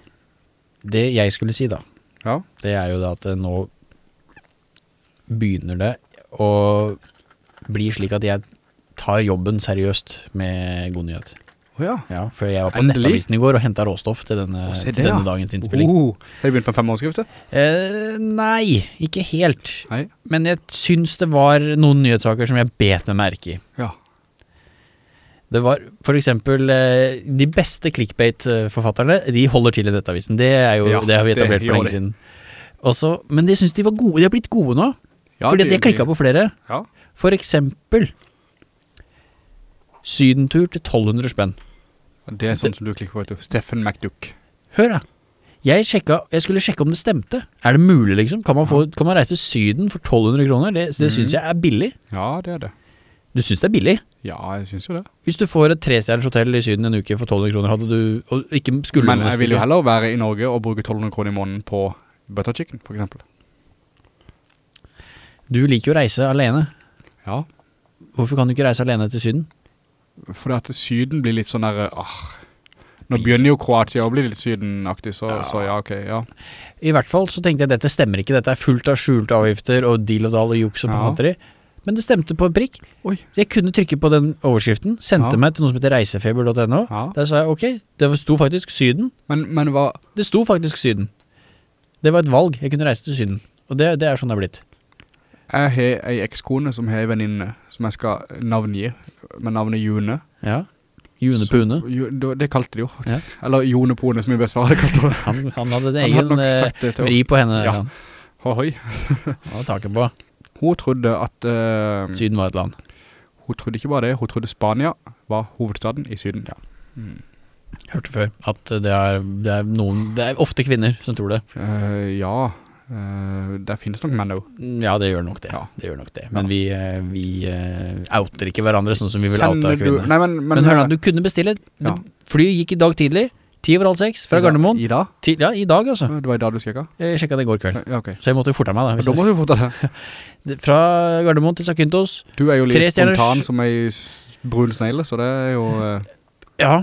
Det jeg skulle si, da, Ja. det er jo det at eh, nå begynner det å bli slik at jeg tar jobben seriøst med god nyhet. Åja. Ja, for jeg var på Endelig. Nettavisen i går og hentet råstoff til denne, oh, det, til denne ja. dagens innspilling. Oh, har du begynt med femårsskriftet? Eh, nei, ikke helt. Nei. Men jeg syns det var noen nyhetssaker som jeg bet meg merke i. Ja. Det var for eksempel eh, De beste clickbait-forfatterne De holder til i Nettavisen. Det, jo, Ja, det har vi etablert for lenge siden. Også, men de syns de var gode. De har blitt gode nå. Ja, fordi de- de har klikka på flere. Ja. For eksempel Sydentur til 1200 spenn. Det er sånn som du klikker på, vet du. Steffen McDuck. Hør, da. Jeg, sjekka, jeg skulle sjekke om det stemte. Er det mulig, liksom? Kan man, få, kan man reise til Syden for 1200 kroner? Det, det syns Mhm. jeg er billig. Ja, det er det. Du syns det er billig? Ja, jeg synes jo det. Hvis du får et trestjerners hotell i Syden en uke for 1200 kroner, hadde du og ikke skulle Men jeg vil jo heller være i Norge og bruke 1200 kroner i måneden på butter chicken, for eksempel. Du liker jo å reise alene. Ja, Hvorfor kan du ikke reise alene til Syden? Fordi at syden blir litt sånn der, ah, nå begynner jo Kroatia å bli litt sydenaktig, så Ja. så ja, ok, ja. I hvert fall så tenkte jeg dette stemmer ikke. Dette er fullt av skjulte avgifter og deal og dal og juks og Ja. Men det stemte på prikk. Oi. Jeg kunne trykke på den overskriften, sendte Ja. meg til noe som heter reisefeber.no. Ja. Der sa jeg ok, det sto faktisk Syden. Men, men hva, Det sto faktisk Syden. Det var et valg. Jeg kunne reise til Syden. Og det, det er sånn det er blitt. Jeg har ei ekskone som har en venninne som jeg skal navngi, med navnet June. Ja. June Pune. Så, det- kalte de jo. Ja. Eller Jone Pune, som min bestefar hadde kalt det. Han, han hadde en egen hadde eh, det vri på henne. Ja. Hohoi. Hoi. Han hadde taket på. Hun trodde at, Uh, Syden var et land. hun trodde ikke bare det, hun trodde Spania var hovedstaden i syden. Ja. Mm. Hørte før at det er, det er noen Det er ofte kvinner som tror det. Uh, ja, Eh, der finnes nok menn også. Mm, Ja, det gjør nok det. Ja. Det gjør nok det. Men vi, eh, vi uh, outer ikke hverandre sånn som vi vil oute kvinner. du-. Nei, men, men, Men hør da, du kunne bestille Ja. Flyet gikk i dag tidlig, ti over halv seks, fra I Gardermoen. I dag? Ti, ja, i dag altså. Det var i dag du sjekket? Jeg sjekket det i går kveld. Ja, okay. Så jeg måtte jo fortere meg da. Da må du det. det- fra Gardermoen til Sakintos. Du er jo litt spontan som ei brun snegle, så det er jo... uh... Ja,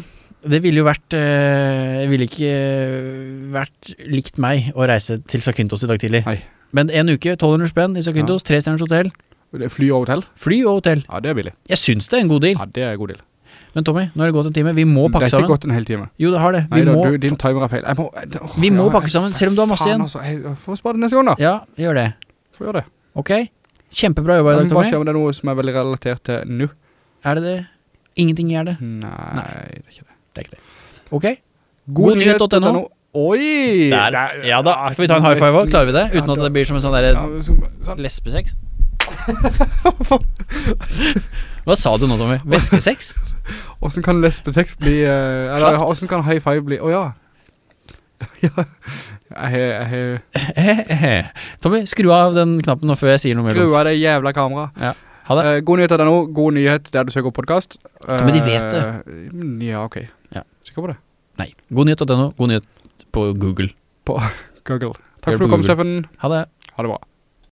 det ville jo vært Det Jeg ville ikke eh, vært likt meg å reise til Sakyntos i dag tidlig. Nei. Men en uke, 1200 spenn i Sakyntos, tre trestjerners hotell, det fly og hotell? fly og hotell. Ja, det er billig. Jeg syns det er en god deal. Ja, det er en god deal. Men Tommy, nå er det gått en time. Vi må pakke sammen. Det er ikke sammen. gått en hel time. Jo, det har det. Nei, Vi da, må, du, din timer er feil. Må, åh, vi må ja, pakke sammen, selv om du har masse igjen. Altså, jeg, får spare det neste gang da. Ja, gjør det. Får gjøre det. Ok? Kjempebra jobba i dag, Tommy. bare se om det er noe som er veldig relatert til nå. Er det det? Ingenting er det? Nei, det er ikke det. Det god ikke det. Ok? Godnyhet.no. Oi! Der. Der- Ja da. Skal vi ta en high five også? Klarer vi det? Uten at det blir som en sånn derre Ja, sånn. lesbesex? Hva sa du nå, Tommy? Væskesex? Hvordan kan lesbesex bli eh, Eller hvordan kan high five bli Å ja Ja Jeg jeg Tommy, skru av den knappen nå før jeg sier noe mer. Skru av det jævla kamera Ha det. Uh, God nyhet er det nå God nyhet der du søker opp podcast Men de vet det. det Ja, ok Ja. Sikker på det Nei. God nyhet.no. God nyhet på Google. På Google Takk for du kom Steffen Ha det. Ha det bra